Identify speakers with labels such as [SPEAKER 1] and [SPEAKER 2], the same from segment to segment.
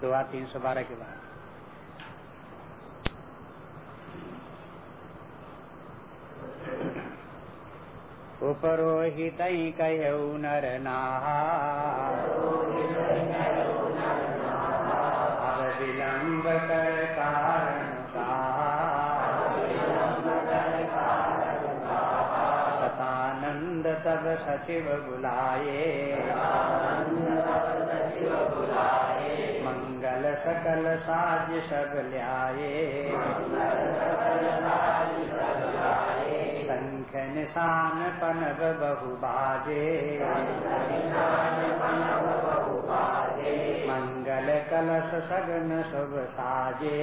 [SPEAKER 1] दुआ तीन सौ बारह के बाद। उपरोहित कहु नर नाहा कर तब सचिव बुलाए मंगल सकल साज सब ल्याए शंख निशान पनब बहु बाजे मंगल कलश सगन शुभ साजे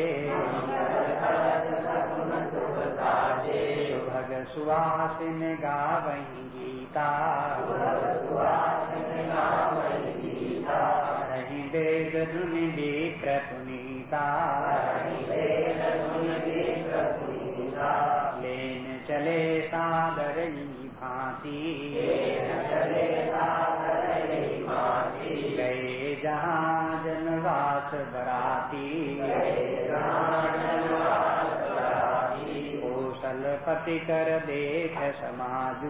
[SPEAKER 1] सुभग सुहासिन गावही गीता रही वेद धुनि विक्र पुनीता लेन चले सादर भांति। गए जहाँ जनवास बराती। कौशलपति कर देख समाजू।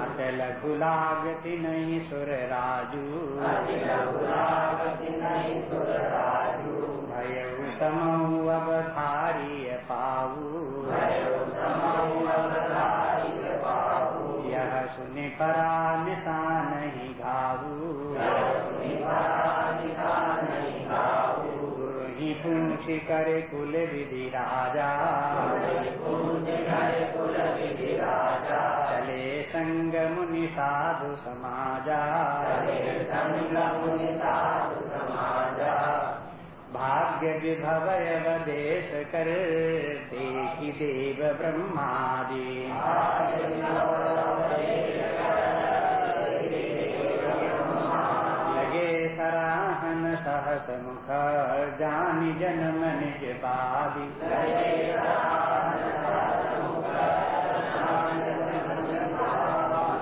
[SPEAKER 1] अचल गुलागति नहीं सुर राजू। भय समऊ अवधारी पाऊ यह सुनि परा निशान ही घाऊ पूछ कर कुल विधि राजा चले संग मुनि साधु समाजा। भाग्य विभवय देश कर, देखी देव ब्रह्मादि लगे सराहन सहस मुख जानी जन्म निज बादी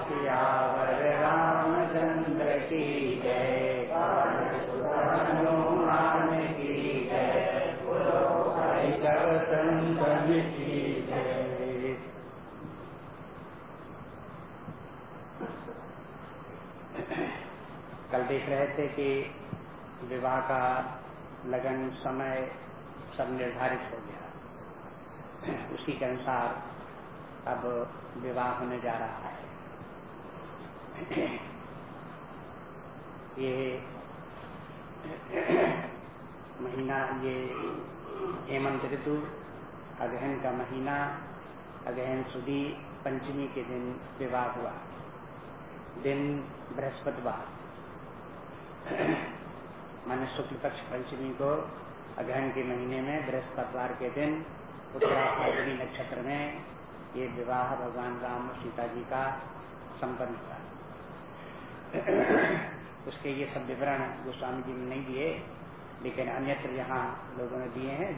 [SPEAKER 1] सियावर की जय हनुमान की जय सब संतन की जय कल देख रहे थे कि विवाह का लगन समय सब निर्धारित हो गया। उसी के अनुसार अब विवाह होने जा रहा है। ये महीना, ये हेमंत ऋतु, अगहन का महीना, अगहन सुधी पंचमी के दिन विवाह हुआ। दिन बृहस्पतिवार। माने शुक्ल पक्ष पंचमी को अग्रहण के महीने में, बृहस्पतिवार के दिन उत्तराखंडी नक्षत्र में ये विवाह भगवान राम और सीता जी का संपन्न हुआ। उसके ये सब विवरण गोस्वामी जी ने नहीं दिए, लेकिन अन्यत्र यहाँ लोगों ने दिए हैं।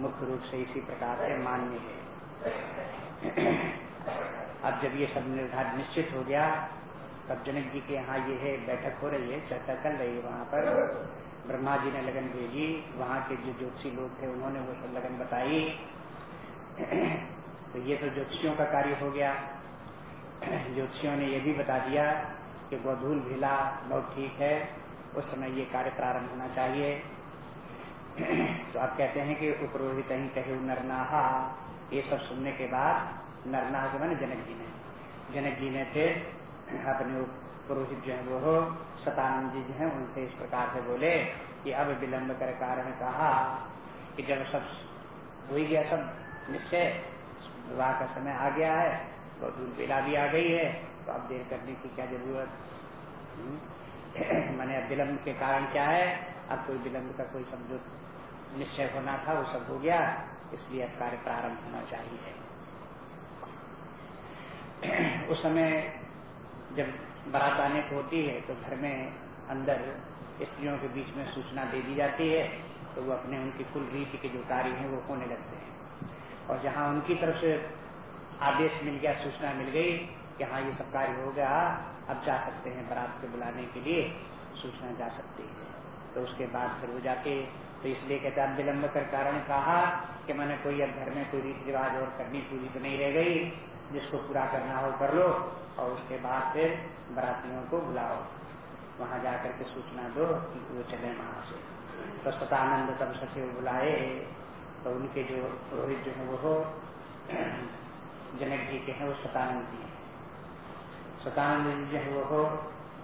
[SPEAKER 1] मुख्य रूप से इसी प्रकार से मान्य है। अब जब ये सब निर्धारित निश्चित हो गया, तब जनक जी के यहाँ ये है, बैठक हो रही है, चर्चा चल रही है वहाँ पर। ब्रह्मा जी ने लगन भेजी, वहाँ के जो ज्योतिषी लोग थे उन्होंने वो सब लगन बताई। तो ये तो ज्योतिषियों का कार्य हो गया। ज्योतिषियों ने ये भी बता दिया कि गोधूल भिला बहुत ठीक है, उस समय ये कार्य प्रारंभ होना चाहिए। तो आप कहते हैं कि उपरोहित ही कहे, नरनाहा। ये सब सुनने के बाद नरनाहा के मैंने जनक जी ने। जनक जी ने फिर अपने पुरोहित जो है वो सतानंद जी जो है, उनसे इस प्रकार से बोले कि अब विलम्ब कर कारण कहा कि जब सब हो गया, सब निश्चय, विवाह का समय आ गया है तो दूध बेला भी आ गई है तो अब देर करने की क्या ज़रूरत? मैंने अब विलम्ब के कारण क्या है? अब कोई विलम्ब का कोई जो निश्चय होना था, वो सब हो गया, इसलिए अब कार्य प्रारंभ होना चाहिए। उस समय जब बारात आने को होती है तो घर में अंदर स्त्रियों के बीच में सूचना दे दी जाती है तो वो अपने उनकी कुल रीति के जो कार्य हैं वो होने लगते हैं। और जहाँ उनकी तरफ़ से आदेश मिल गया, सूचना मिल गई कि हाँ ये सब कार्य हो गया, अब जा सकते हैं बारात को बुलाने के लिए, सूचना जा सकती है। तो उसके बाद फिर वो जाके तो इसलिए कहते विलम्ब कर कारण कहा कि मैंने कोई अब घर में कोई रीति रिवाज और करनी पूरी तो नहीं रह गई, जिसको पूरा करना हो कर लो और उसके बाद फिर बरातियों को बुलाओ। वहाँ जाकर के सूचना दो कि वो चले वहाँ से तो सतानंद तब सचिव बुलाए तो उनके जो पुरोहित जो है वो जनक जी के हैं, वो सतानंद जी हैं। सतानंद जी जो है वो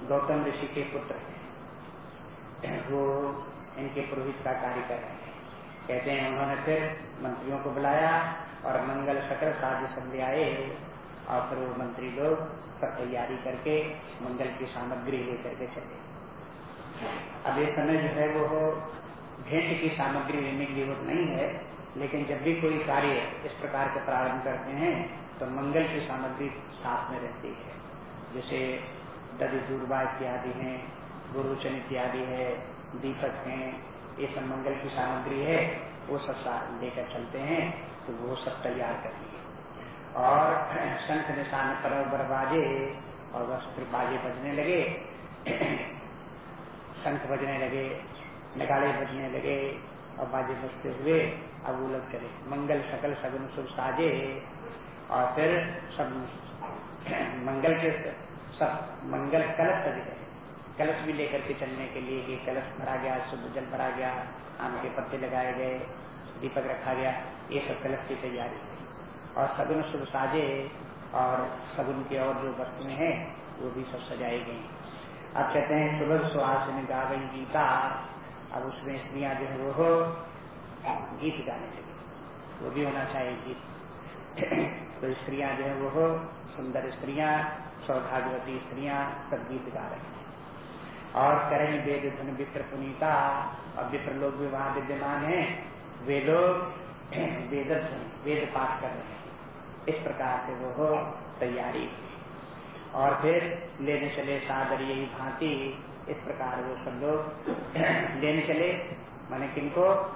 [SPEAKER 1] गौतम ऋषि के पुत्र हैं। वो इनके पुरोहित का कार्य कर रहे हैं। कहते हैं, उन्होंने फिर मंत्रियों को बुलाया और मंगल सकल साध्य सब आए और फिर वो मंत्री लोग सब तैयारी करके मंगल की सामग्री लेकर के चले। अब ये समय जो है वो भेंट की सामग्री लेने की ज़रूरत नहीं है, लेकिन जब भी कोई कार्य इस प्रकार के प्रारंभ करते हैं तो मंगल की सामग्री साथ में रहती है। जैसे दधि दूरबा इत्यादि है, गुरुचन इत्यादि है, दीपक हैं, ये सब मंगल की सामग्री है, वो सब लेकर चलते हैं तो वो सब तैयार कर लिए और शंख निशान पर बरबाजे और बस फिर बाजे बजने लगे। शंख बजने लगे नगाड़े बजने लगे और बाजे बजते हुए अब वो लोग चले मंगल, सकल सगुन शुभ साजे और फिर सब मंगल के सब मंगल कलश सज गए। कलश भी लेकर के चलने के लिए कि कलश भरा गया, शुद्ध जल भरा गया, आम के पत्ते लगाए गए, दीपक रखा गया, ये सब कलश की तैयारी। और सगुन शुभ साजे और सगुन की और जो वस्तुएँ हैं, वो भी सब सजाई गई अब कहते हैं, सुबह सुहास में गा गई गीता। अब उसमें स्त्रियाँ जो है, वो गीत गाने लगी। वो भी होना चाहिए गीत। तो स्त्रियाँ जो है, वो सुंदर स्त्रियाँ, सौभाग्यवती स्त्रियाँ, सब गीत गा रही हैं। और करें वेद धन विप्र पुनीता। और विप्र लोग भी वहाँ विद्यमान है। वे लोग वेद वेद पाठ कर रहे हैं। इस प्रकार से वो हो तैयारी। और फिर लेने चले सादर यही भांति, इस प्रकार वो सब लोग लेने चले, मैंने किनको?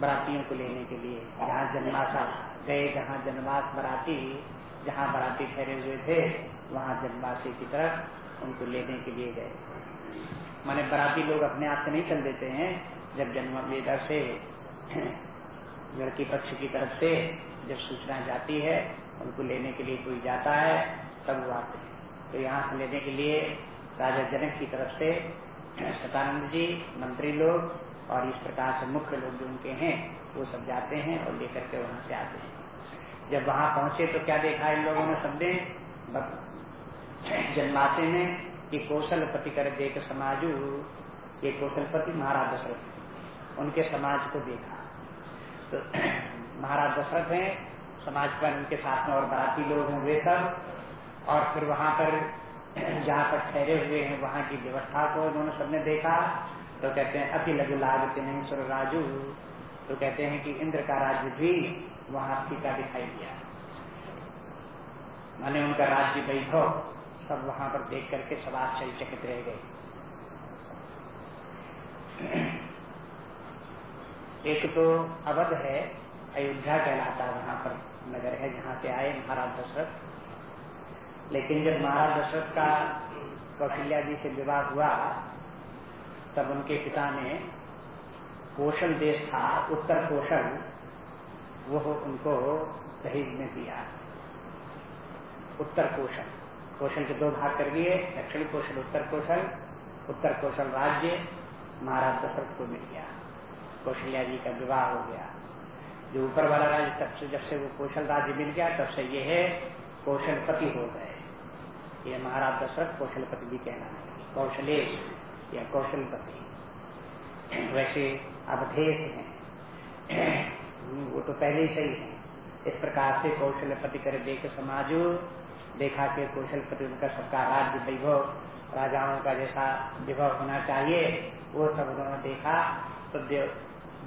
[SPEAKER 1] बरातियों को लेने के लिए। जहाँ जन्माशा गए, जहाँ जन्मास बराती, जहाँ बराती ठहरे हुए थे, वहाँ जन्मासी की तरफ़ उनको लेने के लिए गए। माने बराती लोग अपने आप से नहीं चल देते हैं, जब जन्म इधर से लड़की पक्ष की तरफ़ से जब सूचना जाती है उनको लेने के लिए कोई जाता है, तब वो आते हैं। तो यहाँ से लेने के लिए राजा जनक की तरफ़ से सतानंद जी, मंत्री लोग और इस प्रकार से मुख्य लोग जो उनके हैं, वो सब जाते हैं और लेकर के वहाँ से आते हैं। जब वहाँ पहुँचे तो क्या देखा इन लोगों ने शब्दे जन्माते में कि कौशल पति कर देख समाजू ये कौशलपति महाराज दशरथ। उनके समाज को देखा। तो महाराज दशरथ हैं समाज पर उनके साथ में और बाराती लोग हैं वे सब। और फिर वहाँ पर, जहाँ पर ठहरे हुए हैं, वहाँ की व्यवस्था को उन्होंने सबने देखा। तो कहते हैं, अति लघु लागते नहीं सुर राजू। तो कहते हैं कि इंद्र का राज्य भी वहाँ फीका दिखाई दिया। माने उनका राज्य वैभव, सब वहाँ पर देख करके सब आश्चर्यचकित रह गए। एक तो अवध है, अयोध्या कहलाता है वहाँ पर। नगर है जहाँ से आए महाराज दशरथ। लेकिन जब महाराज दशरथ का कौशल्या जी से विवाह हुआ, तब उनके पिता ने कौशल देश था, उत्तर कौशल वो उनको दहेज में दिया। उत्तर कौशल कौशल के दो भाग कर दिए, दक्षिण कौशल उत्तर कौशल उत्तर कौशल राज्य, महाराज दशरथ को मिल गया। कौशल्या जी का विवाह हो गया। जो ऊपर वाला राज्य तब से जब से वो कौशल राज्य मिल गया, तब से ये है कौशलपति हो गए। ये महाराज दशरथ कौशलपति भी कहना है। कौशलेश या कौशलपति। वैसे अवधेश है। वो तो पहले ही सही है। इस प्रकार से कौशलपति कर देख समाजो, देखा के कौशलपति उनका सबका राज्य वैभव, राजाओं का जैसा विभव होना चाहिए, वो सब उन्होंने देखा। तो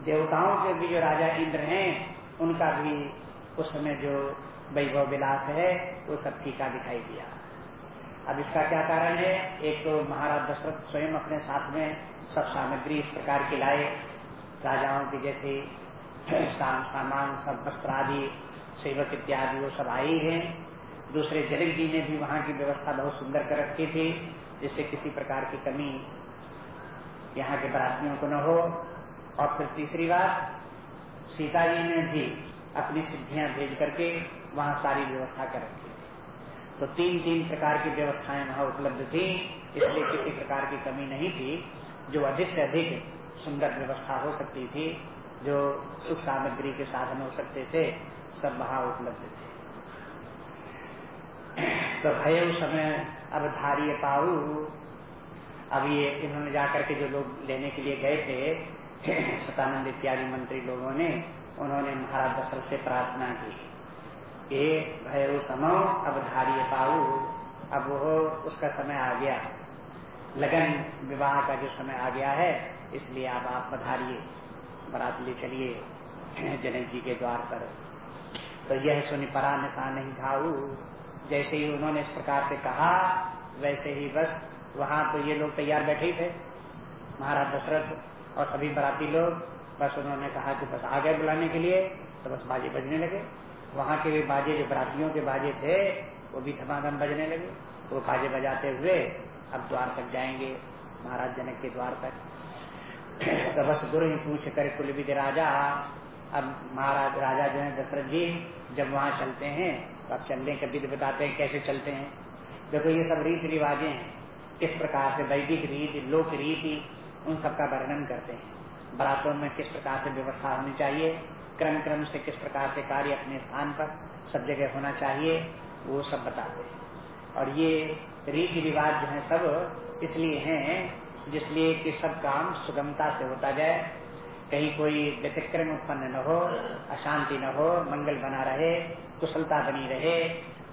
[SPEAKER 1] देवताओं के भी जो राजा इंद्र हैं, उनका भी उस समय जो वैभव विलास है, वो सब फीका दिखाई दिया। अब इसका क्या कारण है? एक तो महाराज दशरथ स्वयं अपने साथ में सब सामग्री इस प्रकार की लाए। राजाओं की जैसे सामान, सब वस्त्र आदि, सेवक इत्यादि वो सब आए हैं। दूसरे जनक जी ने भी वहाँ की व्यवस्था बहुत सुंदर कर रखी थी, जिससे किसी प्रकार की कमी यहाँ के बरातियों को न हो। और फिर तीसरी बात सीता जी ने भी अपनी सिद्धियाँ भेज करके वहाँ सारी व्यवस्था कर रखी तो तीन तीन प्रकार की व्यवस्थाएँ वहाँ उपलब्ध थी, इसलिए किसी प्रकार की कमी नहीं थी। जो अधिक से अधिक सुंदर व्यवस्था हो सकती थी, जो सुख सामग्री के साधन हो सकते थे, सब वहाँ उपलब्ध थे। तो भय समय अब धारिय पाऊ। अब ये इन्होंने जाकर के जो लोग लेने के लिए गए थे सतानंद इत्यादि मंत्री लोगों ने उन्होंने महाराज दशरथ से प्रार्थना की। कि भय समो अब धारिय पाऊ, अब वो उसका समय आ गया। लगन विवाह का जो समय आ गया है, इसलिए अब आप पधारिए, बरात ले चलिए, जनक जी के द्वार पर। तो यह सुनी परा निशा नहीं खाऊ जैसे ही उन्होंने इस प्रकार से कहा, वैसे ही बस, वहाँ तो ये लोग तैयार बैठे थे। महाराज दशरथ और सभी बराती लोग, बस उन्होंने कहा कि बस आ गए बुलाने के लिए तो बस बाजे बजने लगे। वहाँ के भी बाजे, जो बरातियों के बाजे थे, वो भी धमाधम बजने लगे। वो बाजे बजाते हुए अब द्वार तक जाएँगे, महाराज जनक के द्वार तक। तो बस गुरु ही पूछ कर कुल राजा, अब महाराज राजा जो है, दशरथ जी, जब वहाँ चलते हैं तो अब चलने का विधि बताते हैं, कैसे चलते हैं। देखो, ये सब रीति रिवाजें हैं। किस प्रकार से वैदिक रीति, लोक रीति उन सबका वर्णन करते हैं। बरातों में किस प्रकार से व्यवस्था होनी चाहिए क्रम क्रम से किस प्रकार से कार्य अपने स्थान पर सब जगह होना चाहिए, वो सब बताते हैं। और ये रीति रिवाज जो है सब इसलिए हैं, जिसलिए कि सब काम सुगमता से होता जाए। कहीं कोई व्यतिक्रम उत्पन्न न हो, अशांति न हो, मंगल बना रहे, कुशलता बनी रहे,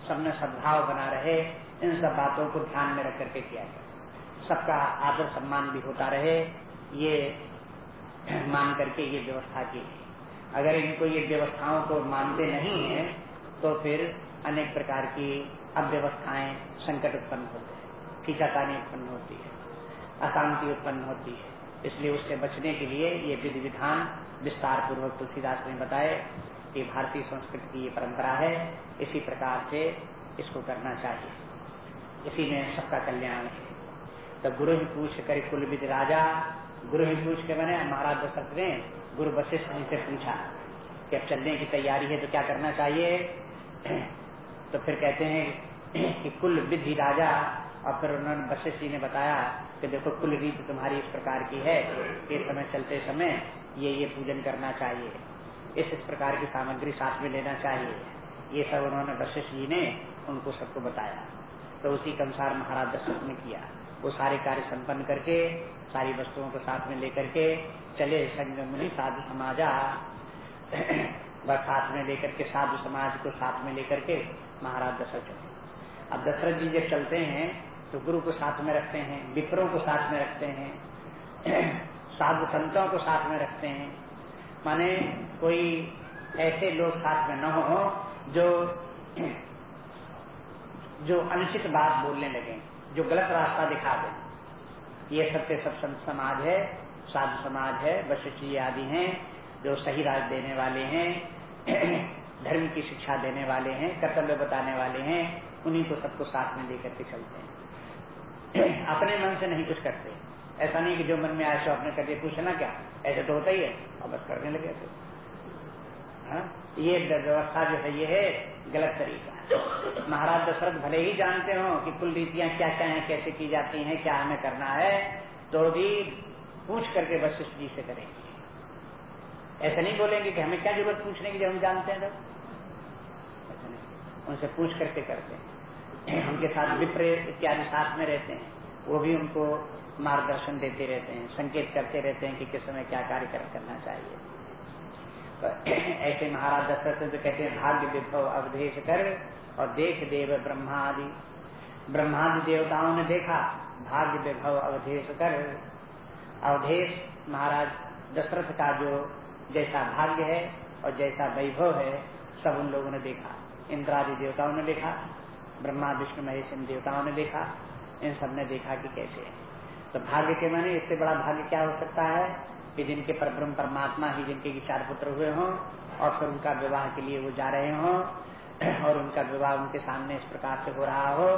[SPEAKER 1] सब में सद्भाव बना रहे, इन सब बातों को ध्यान में रख करके किया जाए। सबका आदर सम्मान भी होता रहे, ये मान करके ये व्यवस्था की अगर इनको ये व्यवस्थाओं को मानते नहीं है तो फिर अनेक प्रकार की अव्यवस्थाएँ संकट उत्पन्न होते हैं, खींचातानी उत्पन्न होती है, अशांति उत्पन्न होती है। इसलिए उससे बचने के लिए ये विधि विधान विस्तार पूर्वक तुलसीदास ने बताए कि भारतीय संस्कृति की ये परंपरा है, इसी प्रकार से इसको करना चाहिए। इसी में सबका कल्याण है। तो गुरु ही पूछ कर कुल विधि राजा, गुरु ही पूछ के बने महाराज दशरथ ने गुरु वशिष्ठ जी से पूछा कि अब चलने की तैयारी है तो क्या करना चाहिए? तो फिर कहते हैं कि कुल विधि राजा। और फिर उन्होंने वशिष्ठ जी ने बताया कि देखो कुल रीति तुम्हारी इस प्रकार की है कि समय चलते समय ये ये पूजन करना चाहिए। इस इस प्रकार की सामग्री साथ में लेना चाहिए। ये सब उन्होंने वशिष्ठ जी ने उनको सबको बताया। तो उसी के अनुसार महाराज दशरथ ने किया। वो सारे कार्य संपन्न करके, सारी वस्तुओं को साथ में लेकर के चले संग साधु समाजा बस साथ में लेकर के, साधु समाज को साथ में लेकर के महाराज दशरथ चले। अब दशरथ जी जब चलते हैं तो गुरु को साथ में रखते हैं, विप्रों को साथ में रखते हैं, साधु संतों को साथ में रखते हैं। माने कोई ऐसे लोग साथ में न हो जो जो अनुचित बात बोलने लगे। जो गलत रास्ता दिखा दे। ये सत्य सब संत समाज है, साधु समाज है, वशिष्ठ जी आदि हैं, जो सही राज देने वाले हैं, धर्म की शिक्षा देने वाले हैं, कर्तव्य बताने वाले हैं, उन्हीं को सबको साथ में लेकर के चलते हैं। अपने मन से नहीं कुछ करते। ऐसा नहीं कि जो मन में आए सो अपने करके पूछना क्या? ऐसे तो होता ही है, और बस करने लगे थे हाँ? ये व्यवस्था जो है, ये है गलत तरीका। महाराज दशरथ भले ही जानते हो कि कुल रीतियाँ क्या क्या हैं, कैसे की जाती हैं, क्या हमें करना है तो भी पूछ करके वशिष्ठ जी से करेंगे ऐसा नहीं बोलेंगे कि हमें क्या ज़रूरत पूछने की जब हम जानते हैं तो। उनसे पूछ करके करते हैं। उनके साथ विप्र इत्यादि साथ में रहते हैं। वो भी उनको मार्गदर्शन देते रहते हैं, संकेत करते रहते हैं कि किस समय क्या कार्य करना चाहिए। तो ऐसे महाराज दशरथ तो कहते हैं, भाग्य विभव अवधेश कर और देख देव ब्रह्मादि। ब्रह्मादि देवताओं ने देखा, भाग्य विभव अवधेश कर। अवधेश महाराज दशरथ का जो जैसा भाग्य है और जैसा वैभव है, सब उन लोगों ने देखा। इंद्रादि देवताओं ने देखा, ब्रह्मा, विष्णु, महेश इन देवताओं ने देखा, इन सबने देखा कि कैसे है। तो भाग्य के माने इससे बड़ा भाग्य क्या हो सकता है? कि जिनके पर ब्रह्म परमात्मा ही जिनके चार पुत्र हुए हों और फिर उनका विवाह के लिए वो जा रहे हों और उनका विवाह उनके सामने इस प्रकार से हो रहा हो,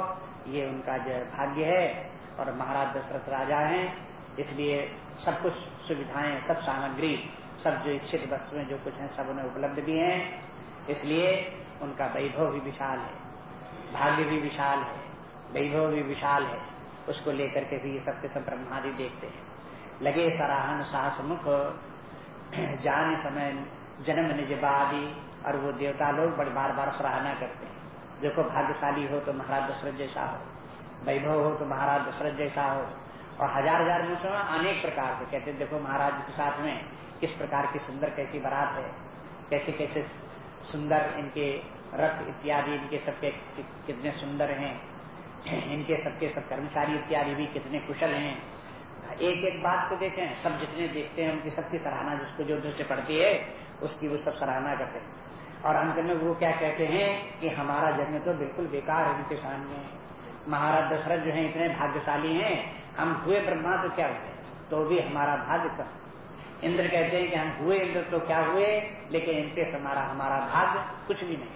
[SPEAKER 1] ये उनका जो भाग्य है और महाराज दशरथ राजा हैं, इसलिए सब कुछ सुविधाएँ, सब सामग्री, सब जो इच्छित वस्तुएँ, जो कुछ है, सब उन्हें उपलब्ध भी हैं। इसलिए उनका वैभव भी विशाल है, भाग्य भी विशाल है, वैभव भी विशाल है। उसको लेकर के भी सबके सब ब्रह्मादि देखते हैं। लगे सराहन साहस मुख जाने समय जन्म निज बादी और वो देवता लोग बड़े बार बार सराहना करते हैं। देखो, भाग्यशाली हो तो महाराज दशरथ जैसा हो, वैभव हो तो महाराज दशरथ जैसा हो, और हज़ार हज़ार मूसों में अनेक प्रकार से कहते देखो, महाराज के साथ में किस प्रकार की सुंदर कैसी बारात है, कैसे कैसे सुंदर इनके रथ इत्यादि, इनके सबके कितने सुंदर हैं, इनके सबके सब कर्मचारी इत्यादि भी कितने कुशल हैं। एक एक बात को देखें, सब जितने देखते हैं, उनकी सबकी सराहना, जिसको जो दृष्टि पड़ती है, उसकी वो सब सराहना करते हैं। और अंत में वो क्या कहते हैं कि हमारा जन्म तो बिल्कुल बेकार है उनके सामने। महाराज दशरथ जो है, इतने भाग्यशाली हैं, हम हुए ब्रह्मा तो क्या हुए? तो भी हमारा भाग्य कम इंद्र कहते हैं कि हम हुए इंद्र तो क्या हुए, लेकिन इनसे हमारा हमारा भाग्य कुछ भी नहीं।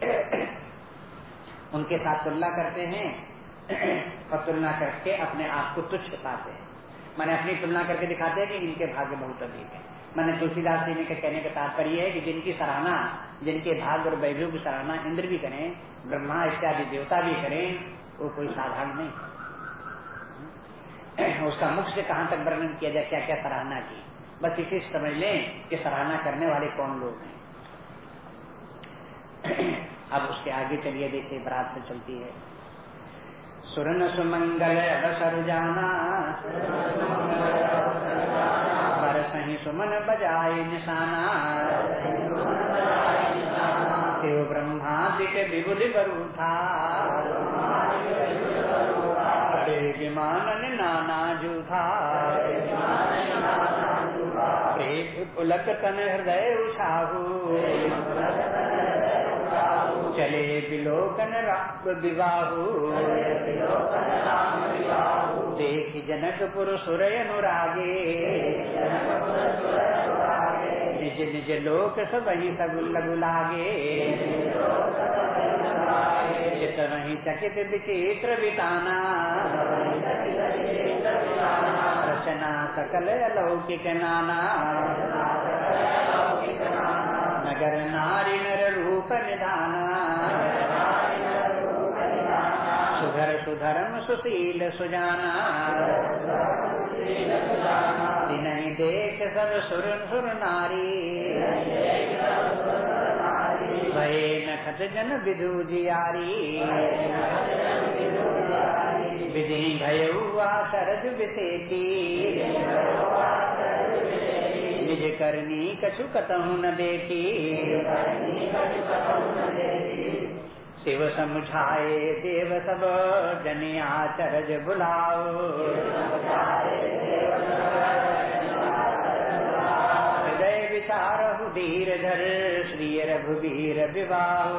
[SPEAKER 1] उनके साथ तुलना करते हैं और तुलना करके अपने आप को तुच्छ पाते हैं। मैंने अपनी तुलना करके दिखाते हैं कि इनके भाग्य बहुत अधिक है। मैंने तुलसीदास जी के कहने का तात्पर्य है कि जिनकी सराहना, जिनके भाग और वैभव की सराहना इंद्र भी करें, ब्रह्मा, इत्यादि देवता भी करें, वो कोई साधारण नहीं। उसका मुख से कहाँ तक वर्णन किया जाए क्या क्या सराहना की? बस इसे समझ लें कि सराहना करने वाले कौन लोग हैं। अब उसके आगे चलिए देखिए बरात से चलती है। सुरन सुमंगल अवसर जाना। सुमन बजाए निशाना। शिव ब्रह्मादिक विबुल बरूथा मानन नाना जूथा। पुलक तन हृदय उछाहू। चले विलोकन विवाहु। देख जनकपुर सुरय अनुरागे। निज निज लोक सब ही सब लगु लागे चित वही चकित विचित्र बिताना। रचना सकल अलौकिक नाना। नगर नारी नर रूप निधाना। सुधर सुधर्म सुशील सुजाना। नहीं देख सब सुर सुर नारी। भय नखत जन विदु जियारी। विधि भय हुआ शरद विशेषी निज करनी कछु कतहु न देखी। शिव समझाए देव सब जनिया चरज बुलाओ। हृदय विचार धीर धर श्री रघुवीर विवाह।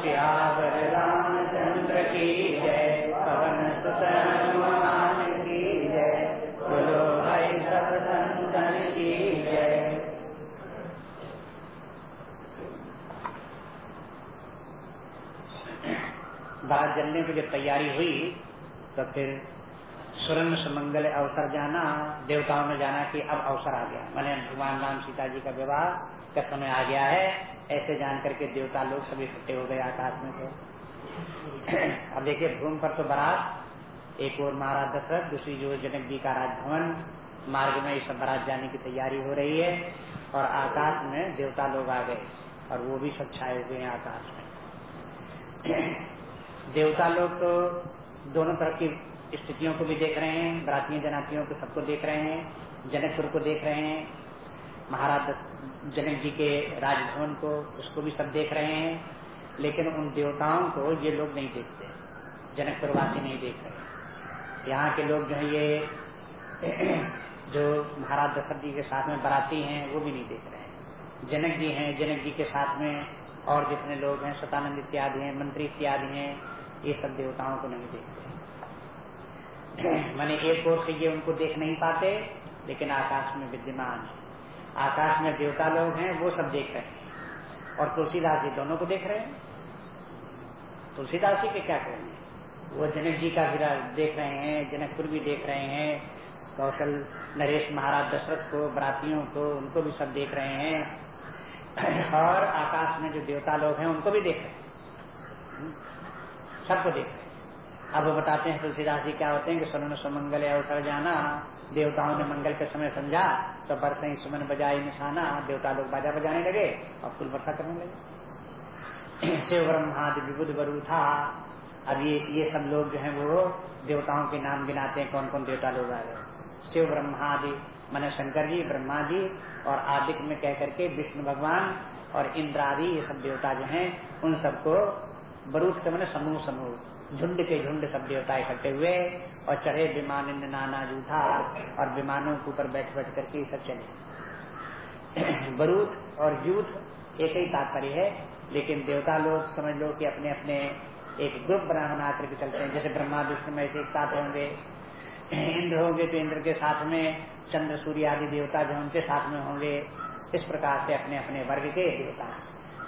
[SPEAKER 1] श्यावर रामचंद्र की जय पवन सुत हनुमान की जय बोलो भाई सब संतन की जय बात जलने की जब तैयारी हुई तो फिर सुरन सुमंगल अवसर जाना, देवताओं में जाना कि अब अवसर आ गया। मैंने भगवान राम सीता जी का विवाह का समय आ गया है, ऐसे जान करके देवता लोग सभी इकट्ठे हो गए आकाश में थे अब देखिए, भूमि पर तो बारात, एक और महाराज दशरथ, दूसरी जो जनक जी का राजभवन, मार्ग में सब बारात जाने की तैयारी हो रही है और आकाश में देवता लोग आ गए और वो भी सब छाए हुए हैं आकाश में। देवता लोग तो दोनों तरह की स्थितियों को भी देख रहे हैं, बरातियों, जनातियों को सबको देख रहे हैं, जनकपुर को देख रहे हैं, महाराज जनक जी के राजभवन को, उसको भी सब देख रहे हैं, लेकिन उन देवताओं को ये लोग नहीं देखते जनकपुर वासी नहीं देख रहे। यहाँ के लोग जो है ये, जो महाराज दशरथ जी के साथ में बराती हैं, वो भी नहीं देख रहे हैं। जनक जी हैं, जनक जी के साथ में और जितने लोग हैं सतानंद इत्यादि हैं, मंत्री इत्यादि हैं ये सब देवताओं को नहीं देखते। मैंने एक ओर से ये उनको देख नहीं पाते, लेकिन आकाश में विद्यमान आकाश में देवता लोग हैं, वो सब देख रहे हैं। और तुलसीदास जी दोनों को देख रहे हैं। तुलसीदास जी के क्या करेंगे? वो जनक जी का भी देख रहे हैं जनकपुर भी देख रहे हैं, कौशल नरेश महाराज दशरथ को, बरातियों को, उनको भी सब देख रहे हैं। और आकाश में जो देवता लोग हैं, उनको भी देख रहे हैं। सबको देख रहे हैं। अब बताते हैं तुलसीदास जी क्या होते हैं कि सुमन सुमंगल या उतर जाना, देवताओं ने मंगल के समय समझा तो बरसे सुमन बजाई निशाना, देवता लोग बाजा बजाने लगे और फूल वर्षा करने लगे। शिव ब्रह्मादि विबुध बरु था। अब ये ये सब लोग जो है वो देवताओं के नाम गिनाते हैं कौन कौन देवता लोग आ गए। शिव ब्रह्मादि मन शंकर जी ब्रह्मा जी और आदिक में कह करके विष्णु भगवान और इंद्र आदि ये सब देवता जो हैं, उन सबको बरूद के मैंने समूह समूह, झुंड के झुंड सब देवता इकट्ठे हुए और चढ़े विमान इंद्र नाना जूठा और विमानों के ऊपर बैठ बैठ करके सब चले। बरूद और जूठ एक ही तात्पर्य है, लेकिन देवता लोग समझ लो कि अपने अपने एक ग्रुप बना बना करके चलते हैं। जैसे ब्रह्मा, विष्णु में एक साथ होंगे, इंद्र होंगे तो इंद्र के साथ में, चंद्र, सूर्य आदि देवता जो उनके साथ में होंगे। इस प्रकार से अपने अपने वर्ग के देवता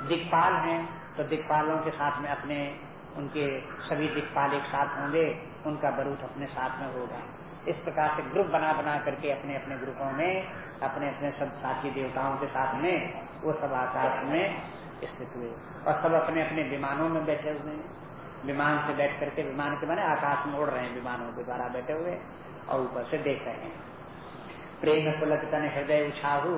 [SPEAKER 1] दिक्पाल हैं तो दिक्पालों के साथ में अपने, उनके सभी दिक्पाल एक साथ होंगे, उनका बरूथ अपने साथ में होगा। इस प्रकार से ग्रुप बना बना करके अपने अपने ग्रुपों में, अपने अपने सब साथी देवताओं के साथ में, वो सब आकाश में स्थित हुए। और सब अपने अपने विमानों में बैठे हुए विमान से बैठ करके, विमान के मैंने आकाश में उड़ रहे हैं विमानों के द्वारा बैठे हुए और ऊपर से देख रहे हैं। प्रेम पुलक तन हृदय उछाहू।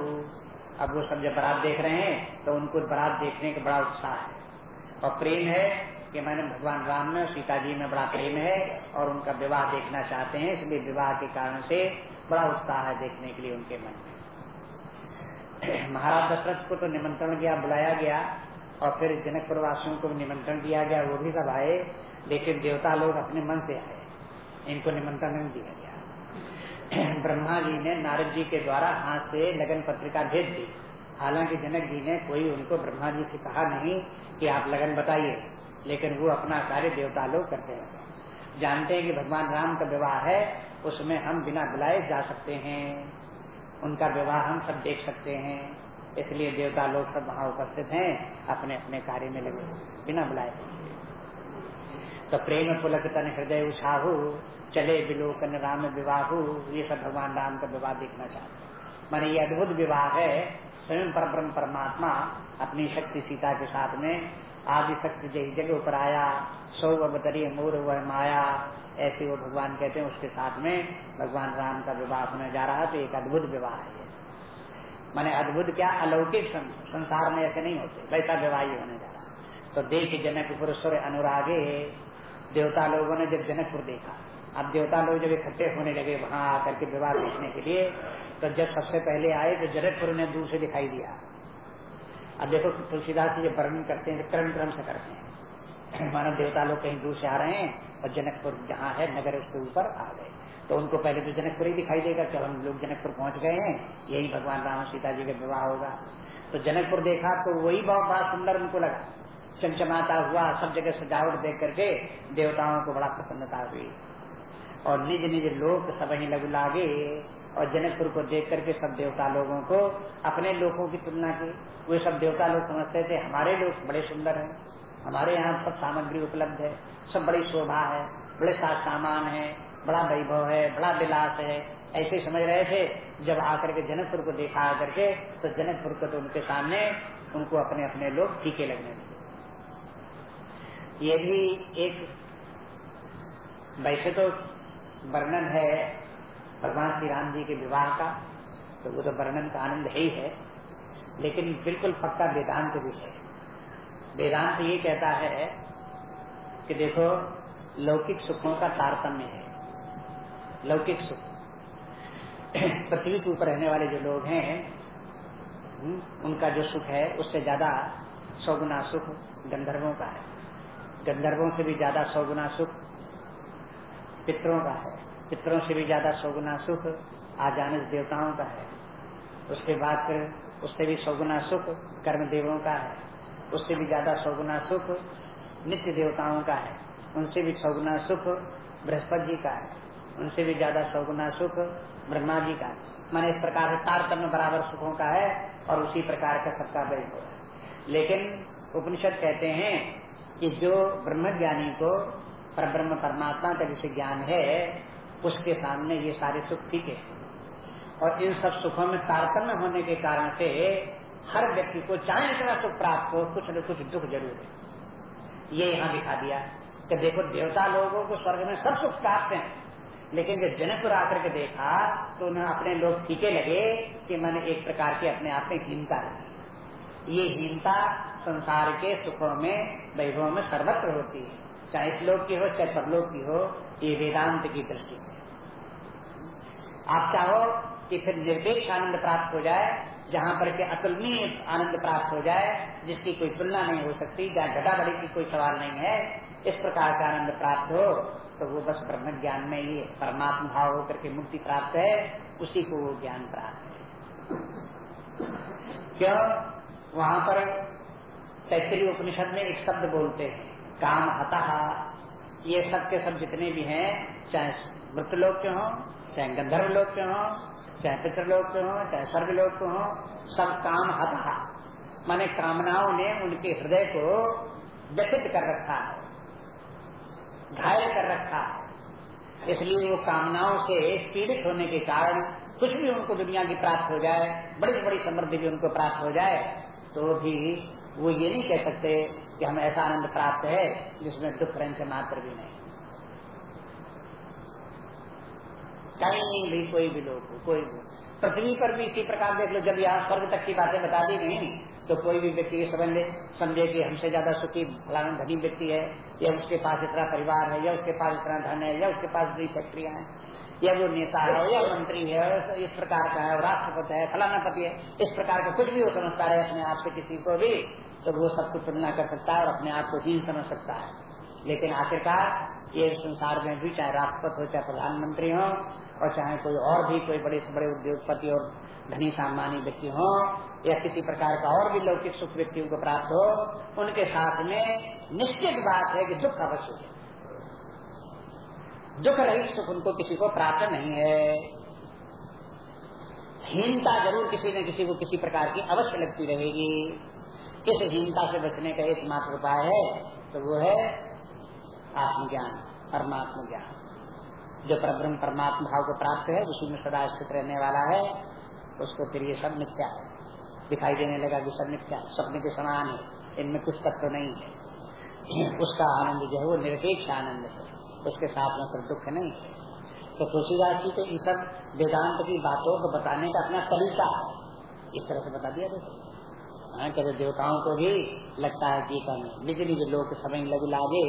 [SPEAKER 1] अब वो सब जब बरात देख रहे हैं तो उनको बरात देखने का बड़ा उत्साह है। और प्रेम है कि मैंने भगवान राम में और सीता जी में बड़ा प्रेम है और उनका विवाह देखना चाहते हैं, इसलिए विवाह के कारण से बड़ा उत्साह है देखने के लिए उनके मन में। महाराज दशरथ को तो निमंत्रण किया, बुलाया गया और फिर जनकपुर वासियों को निमंत्रण दिया गया, वो भी सब आए, लेकिन देवता लोग अपने मन से आए। इनको निमंत्रण नहीं दिया गया। ब्रह्मा जी ने नारद जी के द्वारा हाथ से लगन पत्रिका भेज दी। हालाँकि जनक जी ने कोई उनको ब्रह्मा जी से कहा नहीं कि आप लगन बताइए, लेकिन वो अपना कार्य देवता लोग करते हैं। जानते हैं कि भगवान राम का विवाह है, उसमें हम बिना बुलाए जा सकते हैं। उनका विवाह हम सब देख सकते हैं। इसलिए देवता लोग सब वहाँ उपस्थित हैं अपने अपने कार्य में लगे, बिना बुलाए। तो प्रेम पुलक तन हृदय उछाहू, चले बिलोकन राम विवाहू, ये सब भगवान राम का विवाह देखना चाहते हैं। माने ये अद्भुत विवाह है, स्वयं परब्रह्म परमात्मा अपनी शक्ति सीता के साथ में आदि शक्ति जय जगह ऊपर आया सौ अवतरी मोर वह माया, ऐसे वो भगवान कहते हैं, उसके साथ में भगवान राम का विवाह होने जा रहा है तो एक अद्भुत विवाह है माने अद्भुत क्या? अलौकिक संसार में ऐसे नहीं होते, वैसा विवाह ही होने जा रहा तो देख जनकपुर स्वर अनुरागे, देवता लोगों ने जब जनकपुर देखा, अब देवता लोग जब इकट्ठे होने लगे वहाँ आकर के विवाह देखने के लिए तो जब सबसे पहले आए तो जनकपुर ने दूर से दिखाई दिया। अब देखो तुलसीदास जी वर्णन करते हैं क्रम क्रम से करते हैं। मानव देवता लोग कहीं दूर से आ रहे हैं और जनकपुर जहाँ है, नगर उसके ऊपर आ गए। तो उनको पहले तो जनकपुर ही दिखाई देगा कि हम लोग जनकपुर पहुँच गए हैं, यही भगवान राम सीता जी का विवाह होगा। तो जनकपुर देखा तो वही बहुत बड़ा सुंदर उनको लगा। चमचमाता हुआ, सब जगह सजावट देख करके देवताओं को बड़ा प्रसन्नता हुई। और निज निज लोग सब ही लग लागे और जनकपुर को देख करके सब देवता लोगों को अपने लोगों की तुलना की। वे सब देवता लोग समझते थे, हमारे लोग बड़े सुंदर हैं, हमारे यहाँ सब सामग्री उपलब्ध है, सब बड़ी शोभा है, बड़े साथ सामान है, बड़ा वैभव है, बड़ा विलास है। ऐसे समझ रहे थे, जब आकर के जनकपुर को देखा आकर के तो जनकपुर को तो उनके सामने उनको अपने अपने लोग टीके लगने लगे। ये भी एक वैसे तो वर्णन है भगवान श्री राम जी के विवाह का तो वो तो वर्णन का आनंद है ही है। लेकिन बिल्कुल पक्का वेदांत है। वेदांत ये कहता है कि देखो लौकिक सुखों का तारतम्य है। लौकिक सुख। पृथ्वी के ऊपर रहने वाले जो लोग हैं हम्म, उनका जो सुख है उससे ज़्यादा सौगुना सुख गंधर्वों का है। गंधर्वों से भी ज़्यादा सौगुना सुख पितरों का है। पितरों से भी ज़्यादा सौगुना सुख आजानस देवताओं का है। उसके बाद फिर उससे भी सौगुना सुख कर्म देवों का है। उससे भी ज़्यादा सौगुना सुख नित्य देवताओं का है। उनसे भी सौगुना सुख बृहस्पति जी का है। उनसे भी ज़्यादा सौगुना सुख ब्रह्मा जी का है। मैंने इस प्रकार से तारतम्य बराबर सुखों का है और उसी प्रकार का सबका वैभव है। लेकिन उपनिषद कहते हैं कि जो ब्रह्म ज्ञानी को पर ब्रह्म परमात्मा का जिसे ज्ञान है, उसके सामने ये सारे सुख ठीक है। और इन सब सुखों में तारतम्य होने के कारण से हर व्यक्ति को चाहे इतना सुख प्राप्त हो, कुछ न कुछ दुख ज़रूर है। ये यहाँ दिखा दिया कि देखो, देवता लोगों को स्वर्ग में सब सुख प्राप्त है, लेकिन जब जनकपुर आकर के देखा तो उन्हें अपने लोग टीके लगे कि मैंने एक प्रकार की अपने आप में हीनता लगी ये हीनता संसार के सुखों में, वैभव में सर्वत्र होती है। चाहे लोग की हो, चाहे परलोक की हो, ये वेदांत की दृष्टि आप चाहो कि फिर निर्देश आनंद प्राप्त हो जाए, जहाँ पर के अतुलनीय आनंद प्राप्त हो जाए, जिसकी कोई तुलना नहीं हो सकती जहाँ घटा बड़ी की कोई सवाल नहीं है, इस प्रकार का आनंद प्राप्त हो तो वो बस ब्रह्म ज्ञान में ही परमात्मा भाव होकर के मुक्ति प्राप्त है, उसी को वो ज्ञान प्राप्त है। क्यों? वहाँ पर तैतरी उपनिषद में एक शब्द बोलते हैं, काम हता। ये सब के सब जितने भी हैं, चाहे मृत लोग के हों, चाहे गंधर्व लोग के हों चाहे पितृलोक के हों, चाहे स्वर्ग लोग के हों, सब काम हता। माने कामनाओं ने उनके हृदय को व्यथित कर रखा है, घायल कर रखा है। इसलिए वो कामनाओं से पीड़ित होने के कारण कुछ भी उनको दुनिया की प्राप्त हो जाए, बड़ी बड़ी समृद्धि भी उनको प्राप्त हो जाए तो भी वो ये नहीं कह सकते कि हमें ऐसा आनंद प्राप्त है जिसमें दुख रंग मात्र भी नहीं। कहीं भी कोई भी लोग, कोई भी। पृथ्वी पर भी इसी प्रकार देख लो, जब यहाँ स्वर्ग तक की बातें बता दी गई तो कोई भी व्यक्ति ये समझ ले, समझे कि हमसे ज़्यादा सुखी फलाना धनी व्यक्ति है, या उसके पास इतना परिवार है, या उसके पास इतना धन है, या उसके पास बड़ी फैक्ट्रिया है, या वो नेता है, या मंत्री है इस प्रकार का है राष्ट्रपति है, फलाना पति है, इस प्रकार का कुछ भी वो समझता है अपने आप से किसी को भी तो वो सब कुछ तुलना कर सकता है और अपने आप को हीन समझ सकता है। लेकिन आखिरकार ये संसार में भी चाहे राष्ट्रपति हो, चाहे प्रधानमंत्री हो, और चाहे कोई और भी, कोई बड़े बड़े उद्योगपति और धनी सामान्य व्यक्ति हो, या किसी प्रकार का और भी लौकिक सुख व्यक्तियों को प्राप्त हो, उनके साथ में निश्चित बात है कि दुख अवश्य दुख रहित सुख उनको किसी को प्राप्त नहीं है। हीनता ज़रूर किसी न किसी को किसी प्रकार की अवश्य लगती रहेगी। इस हीनता से बचने का एकमात्र उपाय है तो वो है आत्मज्ञान परमात्म ज्ञान जो परब्रह्म परमात्मा भाव को प्राप्त है उसी में सदा स्थित रहने वाला है उसको फिर ये सब मिथ्या है। दिखाई देने लगा कि सब मिथ्या स्वप्न के समान है इनमें कुछ तत्व तो नहीं है। उसका आनंद जो है वो निरपेक्ष आनंद है। उसके साथ में फिर दुख नहीं है। तो तुलसीदास जी को इन सब वेदांत की बातों को बताने का अपना तरीका है। इस तरह से बता दिया देखो। हाँ, देवताओं को भी लगता है कि करने निज निज लोग समय लग लागे।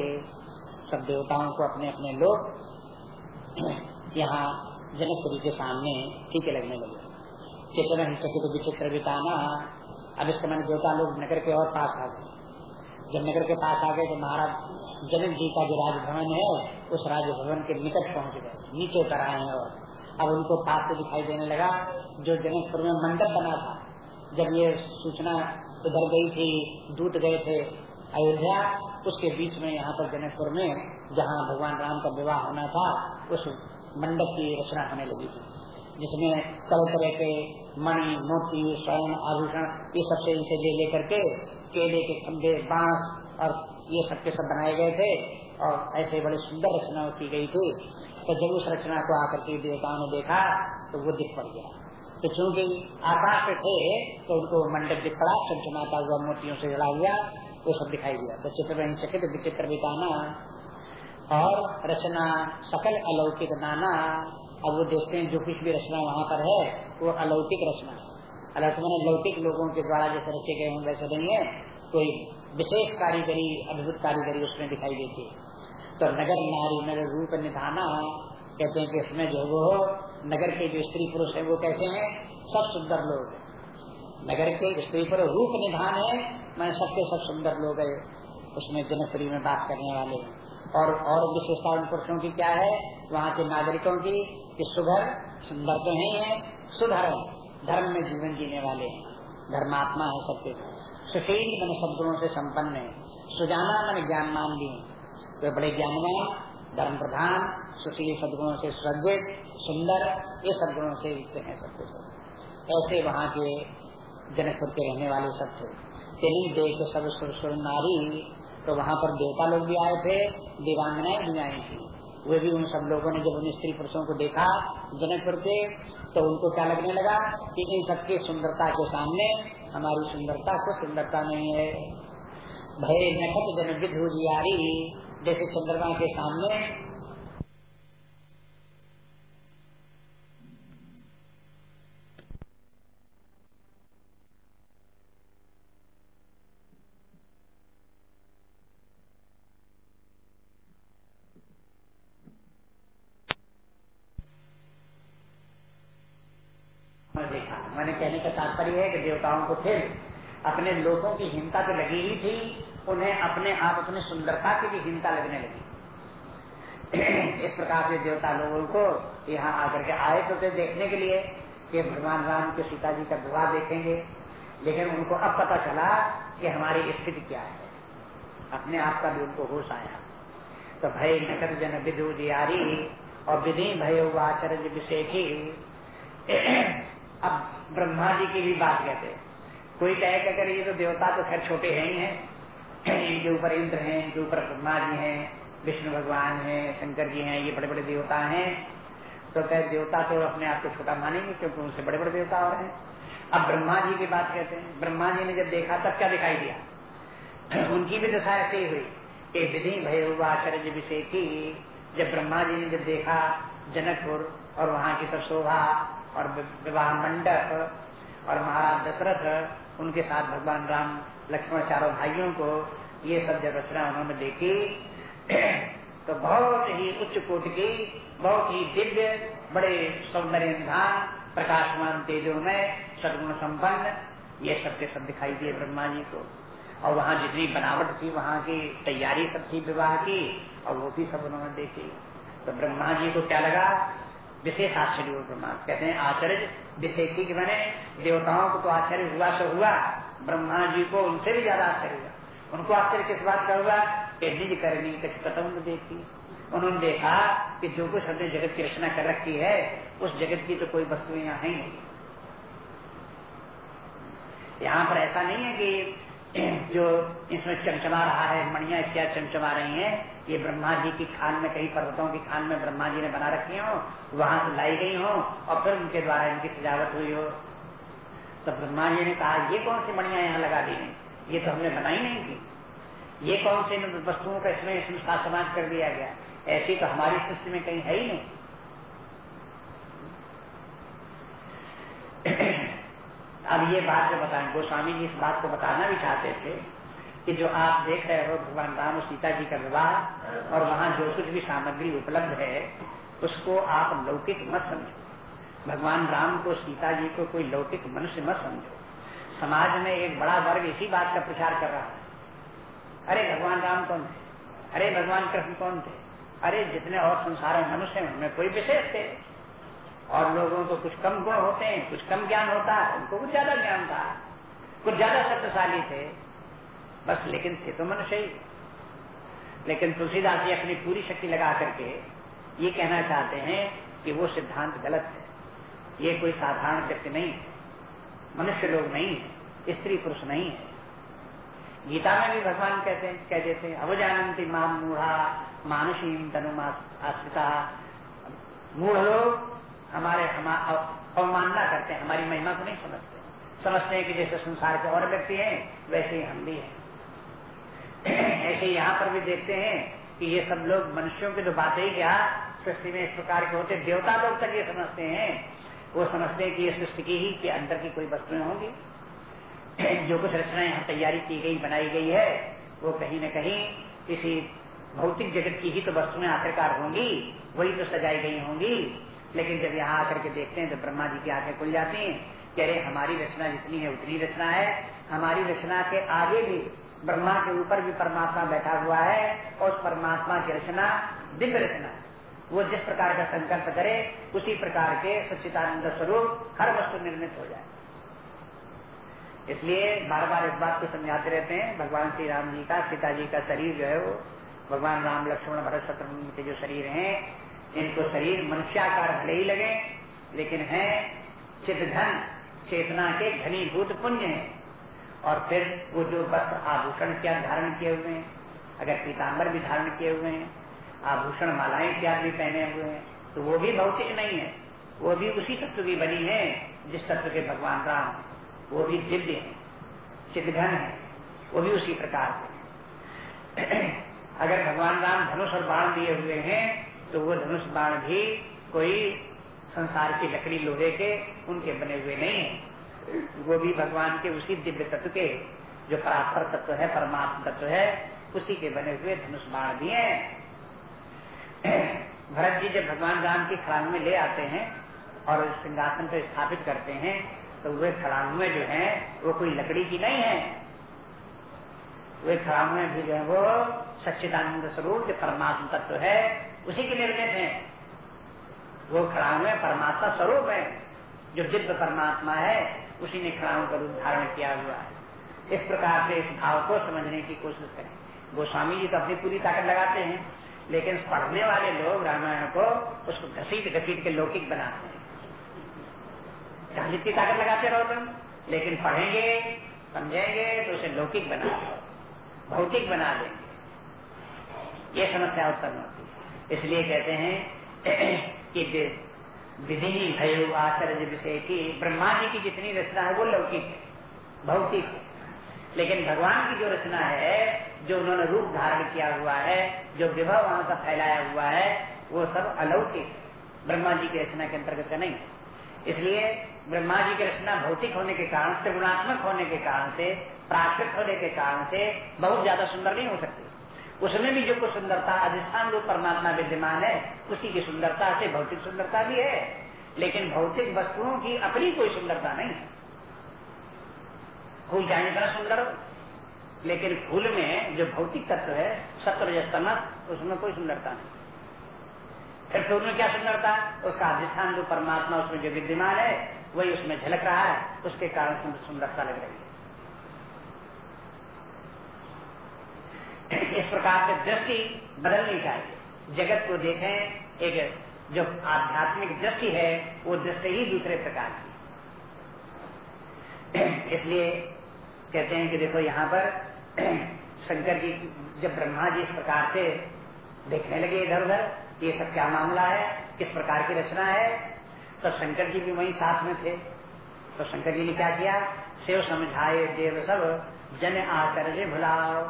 [SPEAKER 1] सब देवताओं को अपने अपने लोग यहाँ जनकपुरी के सामने टीके लगने लगे। चित्र चकित विचित्र बिताना अब इसके मैंने देवता लोग नगर के और पास आ गए। जब नगर के पास आ गए तो महाराज जनक जी का जो राजभवन है, उस राजभवन के निकट पहुँच गए। नीचे उतर आए हैं और अब उनको पास से दिखाई देने लगा, जो जनकपुर में मंडप बना था। जब ये सूचना उधर गई थी, दूत गए थे अयोध्या, उसके बीच में यहाँ पर जनकपुर में, जहाँ भगवान राम का विवाह होना था, उस मंडप की रचना होने लगी थी, जिसमें तरह तरह के मणि, मोती स्वर्ण आभूषण, ये सबसे इसे ले लेकर के केले के खंभे, बाँस और ये सब के सब बनाए गए थे और ऐसे बड़े सुंदर रचना की गई थी। तो जब उस रचना को आकर के देवताओं ने देखा तो वो दिख पड़ गया। तो चूँकि आकाश पे थे तो उनको मंडप दिख पड़ा, चमचमाता हुआ मोतियों से जला हुआ वो सब दिखाई दिया। तो चित्र चकित विचित्र बिताना और रचना, सकल अलौकिक नाना, अब वो देखते हैं जो कुछ भी रचना वहाँ पर है, वो अलौकिक रचना। अलौकिक मैंने लौकिक लोगों के द्वारा जैसे रचे गए हों, वैसे नहीं है, कोई विशेष कारीगरी, अद्भुत कारीगरी उसमें दिखाई देती है। तो नगर नारी, नगर रूप निधाना, कहते हैं कि इसमें जो वो नगर के जो स्त्री पुरुष है, वो कैसे हैं? सब सुंदर लोग नगर के स्त्री पुरुष रूप निधान है मैं सबके सब सुंदर लोग है, उसमें जनकपुरी में बात करने वाले और और विशेषता उन पुरुषों की क्या है? वहाँ के नागरिकों की, कि सुधर, सुंदर तो ही है। सुधर्म धर्म में जीवन जीने वाले हैं। धर्मात्मा है सबके सुशील मन शब्दों से संपन्न है। सुजाना मन ज्ञान मान भी वे बड़े ज्ञानवान, धर्म प्रधान, सुशील सदगुणों से सज्जित सुंदर, ये सदगुणों से युक्त हैं सबके सब। ऐसे वहाँ के जनकपुर के रहने वाले सब थे। तेनी देख सब सुर नारी। तो वहाँ पर देवता लोग भी आए थे, दिवांगनाएँ भी आई थी। वे भी उन सब लोगों ने जब उन स्त्री पुरुषों को देखा जनकपुर के तो उनको क्या लगने लगा कि इन सबके सुंदरता के सामने हमारी सुंदरता को सुंदरता नहीं है। भय नखत जन विधु जैसे चंद्रमा के सामने मैंने कहने का तात्पर्य है कि देवताओं को फिर अपने लोगों की हिंसा तो लगी ही थी, उन्हें अपने आप अपने सुंदरता की भी हिंसा लगने लगी। इस प्रकार से देवता लोगों को यहाँ आकर के आए तो थे देखने के लिए कि भगवान राम के सीता जी का विवाह देखेंगे। लेकिन उनको अब पता चला कि हमारी स्थिति क्या है। अपने आप का भी उनको होश आया। तो भय नगर जन विधु दियारी और विधि भय आचर्य विषेखी अब ब्रह्मा जी की भी बात कहते हैं। कोई कहे कि अगर ये तो देवता तो खैर छोटे हैं ही हैं। इनके ऊपर इंद्र हैं, इनके ऊपर ब्रह्मा जी हैं, विष्णु भगवान हैं, शंकर जी हैं, ये बड़े बड़े देवता हैं। तो कहे देवता तो अपने आप को छोटा मानेंगे क्योंकि उनसे बड़े बड़े देवता और हैं। अब ब्रह्मा जी की बात कहते हैं। ब्रह्मा जी ने जब देखा तब क्या दिखाई दिया? उनकी भी दशा ऐसे हुई कि विधि भय हुआ आचार्य विषय की जब ब्रह्मा जी ने जब देखा जनकपुर और वहाँ की सब शोभा और विवाह मंडप और महाराज दशरथ, उनके साथ भगवान राम, लक्ष्मण चारों भाइयों को ये सब जब रचना उन्होंने देखी। तो बहुत ही उच्च कोट की, बहुत ही दिव्य, बड़े सौंदर्य प्रकाशमान तेजो में सदगुण संपन्न, ये सब के सब दिखाई दिए ब्रह्मा जी को। और वहाँ जितनी बनावट थी, वहाँ की तैयारी सब थी विवाह की, और वो भी सब उन्होंने देखी। तो ब्रह्मा जी को क्या लगा? विशेष आश्चर्य कहते हैं आश्चर्य विशेषी के मैंने देवताओं को तो आश्चर्य हुआ तो हुआ। ब्रह्मा जी को उनसे भी ज़्यादा आश्चर्य हुआ। उनको आश्चर्य किस बात का हुआ? कि निज करनी कतम देखी उन्होंने देखा कि जो कुछ हमने जगत की रचना कर रखी है, उस जगत की तो कोई वस्तु यहाँ है नहीं। यहाँ पर ऐसा नहीं है कि जो इसमें चमचमा रहा है, मणिया क्या चमचमा रही हैं, ये ब्रह्मा जी की खान में, कई पर्वतों की खान में ब्रह्मा जी ने बना रखी हो, वहाँ से लाई गई हो, और फिर उनके द्वारा इनकी सजावट हुई हो। तो ब्रह्मा जी ने कहा, ये कौन सी मणिया यहाँ लगा दी है? ये तो हमने बनाई नहीं थी। ये कौन सी वस्तुओं का इसमें इसमें समाज कर दिया गया? ऐसी तो हमारी सृष्टि में कहीं है ही नहीं। अब ये बात जो बताएँ, गोस्वामी जी इस बात को बताना भी चाहते थे कि जो आप देख रहे हो भगवान राम और सीता जी का विवाह और वहाँ जो कुछ भी सामग्री उपलब्ध है, उसको आप लौकिक मत समझो। भगवान राम को, सीता जी को कोई लौकिक मनुष्य मत समझो। समाज में एक बड़ा वर्ग इसी बात का प्रचार कर रहा है। अरे भगवान राम कौन थे? अरे भगवान कृष्ण कौन थे? अरे जितने और संसार में मनुष्य हैं, उनमें कोई विशेष थे। और लोगों को कुछ कम गुण होते हैं, कुछ कम ज्ञान होता है, उनको कुछ ज़्यादा ज्ञान था कुछ ज़्यादा शक्तिशाली थे। बस, लेकिन थे तो मनुष्य ही। लेकिन तुलसीदास जी अपनी पूरी शक्ति लगा करके ये कहना चाहते हैं कि वो सिद्धांत गलत है। ये कोई साधारण व्यक्ति नहीं है। मनुष्य लोग नहीं है। स्त्री पुरुष नहीं है। गीता में भी भगवान कहते हैं, कह देते हैं अवजानंती माम मूढ़ा मानुषीम तनु आश्रिता। मूढ़ लोग हमारे अवमानना करते हैं, हमारी महिमा को नहीं समझते। समझते हैं कि जैसे संसार के और व्यक्ति हैं, वैसे ही हम भी हैं। ऐसे यहाँ पर भी देखते हैं कि ये सब लोग मनुष्यों की तो बातें ही क्या, सृष्टि में इस प्रकार के होते, देवता लोग तक ये समझते हैं। वो समझते हैं कि ये सृष्टि की ही, के अंदर की कोई वस्तुएँ होंगी। जो कुछ रचना यहाँ तैयारी की गई, बनाई गई है, वो कहीं न कहीं किसी भौतिक जगत की ही तो वस्तुएँ आखिरकार होंगी, वही तो सजाई गई होंगी। लेकिन जब यहाँ आकर के देखते हैं तो ब्रह्मा जी की आँखें खुल जाती हैं, कि अरे हमारी रचना जितनी है, उतनी रचना है, हमारी रचना के आगे भी ब्रह्मा के ऊपर भी परमात्मा बैठा हुआ है, और उस परमात्मा की रचना दिव्य रचना वो जिस प्रकार का संकल्प करे, उसी प्रकार के सच्चिदानंद स्वरूप हर वस्तु निर्मित हो जाए। इसलिए बार बार इस बात को समझाते रहते हैं, भगवान श्री राम जी का, सीता जी का शरीर जो है वो, भगवान राम लक्ष्मण भरत शत्रुघ्न के जो शरीर हैं इनको शरीर मनुष्याकार भले ही लगे, लेकिन है चिदघन चेतना के घनीभूत पुण्य है। और फिर वो जो वस्त्र आभूषण क्या धारण किए हुए हैं, अगर पीताम्बर भी धारण किए हुए हैं, आभूषण मालाएँ क्या भी पहने हुए हैं तो वो भी भौतिक नहीं है। वो भी उसी तत्व की बनी है, जिस तत्व के भगवान राम वो भी दिव्य है चिदघन है, वो भी उसी प्रकार के अगर भगवान राम धनुष और बाण दिए हुए हैं तो वो धनुष बाण भी कोई संसार की लकड़ी लोहे के उनके बने हुए नहीं है। वो भी भगवान के उसी दिव्य तत्व के जो परात्पर तत्व है, परमात्म तत्व है, उसी के बने हुए धनुष बाण भी है। भरत जी जब भगवान राम की खड़ांग में ले आते हैं और सिंहासन पर स्थापित करते हैं तो वे खड़ांगुए जो है, वो कोई लकड़ी की नहीं है। वे खड़ांगुए भी जो है, वो सच्चिदानंद स्वरूप जो परमात्मा तत्व है उसी के निर्मित है। वो खड़ांगुए परमात्मा स्वरूप है। जो दिव्य परमात्मा है, उसी ने खड़ांग का रूप धारण किया हुआ है। इस प्रकार से इस भाव को समझने की कोशिश करें। गोस्वामी जी तो अपनी पूरी ताकत लगाते हैं, लेकिन पढ़ने वाले लोग रामायण को उसको घसीट घसीट के लौकिक बनाते हैं। चाहे जितनी ताकत लगाते रहो तुम, लेकिन पढ़ेंगे, समझेंगे तो उसे लौकिक बना दो। भौतिक बना देंगे। ये समस्या उत्पन्न होती है। इसलिए कहते हैं कि विधि भय, आचर्य विषय की ब्रह्मा जी की जितनी रचना है, वो लौकिक है, भौतिक है। लेकिन भगवान की जो रचना है, जो उन्होंने रूप धारण किया हुआ है, जो विभव वहाँ का फैलाया हुआ है, वो सब अलौकिक ब्रह्मा जी की रचना के अंतर्गत का नहीं। इसलिए ब्रह्मा जी की रचना भौतिक होने के कारण त्रिगुणात्मक होने के कारण से, प्राकृत होने के कारण से बहुत ज़्यादा सुंदर नहीं हो सकती। उसमें भी जो कुछ सुंदरता अधिष्ठान रूप परमात्मा विद्यमान है, उसी की सुंदरता से भौतिक सुंदरता भी है। लेकिन भौतिक वस्तुओं की अपनी कोई सुंदरता नहीं है। फूल चाहे इतना सुंदर हो, लेकिन फूल में जो भौतिक तत्व है सत्र उसमें कोई सुंदरता नहीं। फिर फूल में क्या सुंदरता? उसका अधिष्ठान जो परमात्मा उसमें जो विद्यमान है, वही उसमें झलक रहा है, उसके कारण सुंदरता लग रही है। इस प्रकार से दृष्टि बदलनी चाहिए। जगत को देखें, एक जो आध्यात्मिक दृष्टि है, वो दृष्टि ही दूसरे प्रकार की। इसलिए कहते हैं कि देखो यहाँ पर शंकर जी जब ब्रह्मा जी इस प्रकार से देखने लगे इधर उधर, ये सब क्या मामला है, किस प्रकार की रचना है तो शंकर जी भी वहीं साथ में थे। तो शंकर जी ने क्या किया? सेव समझाए देव सब, जन आचर्य भुलाओ।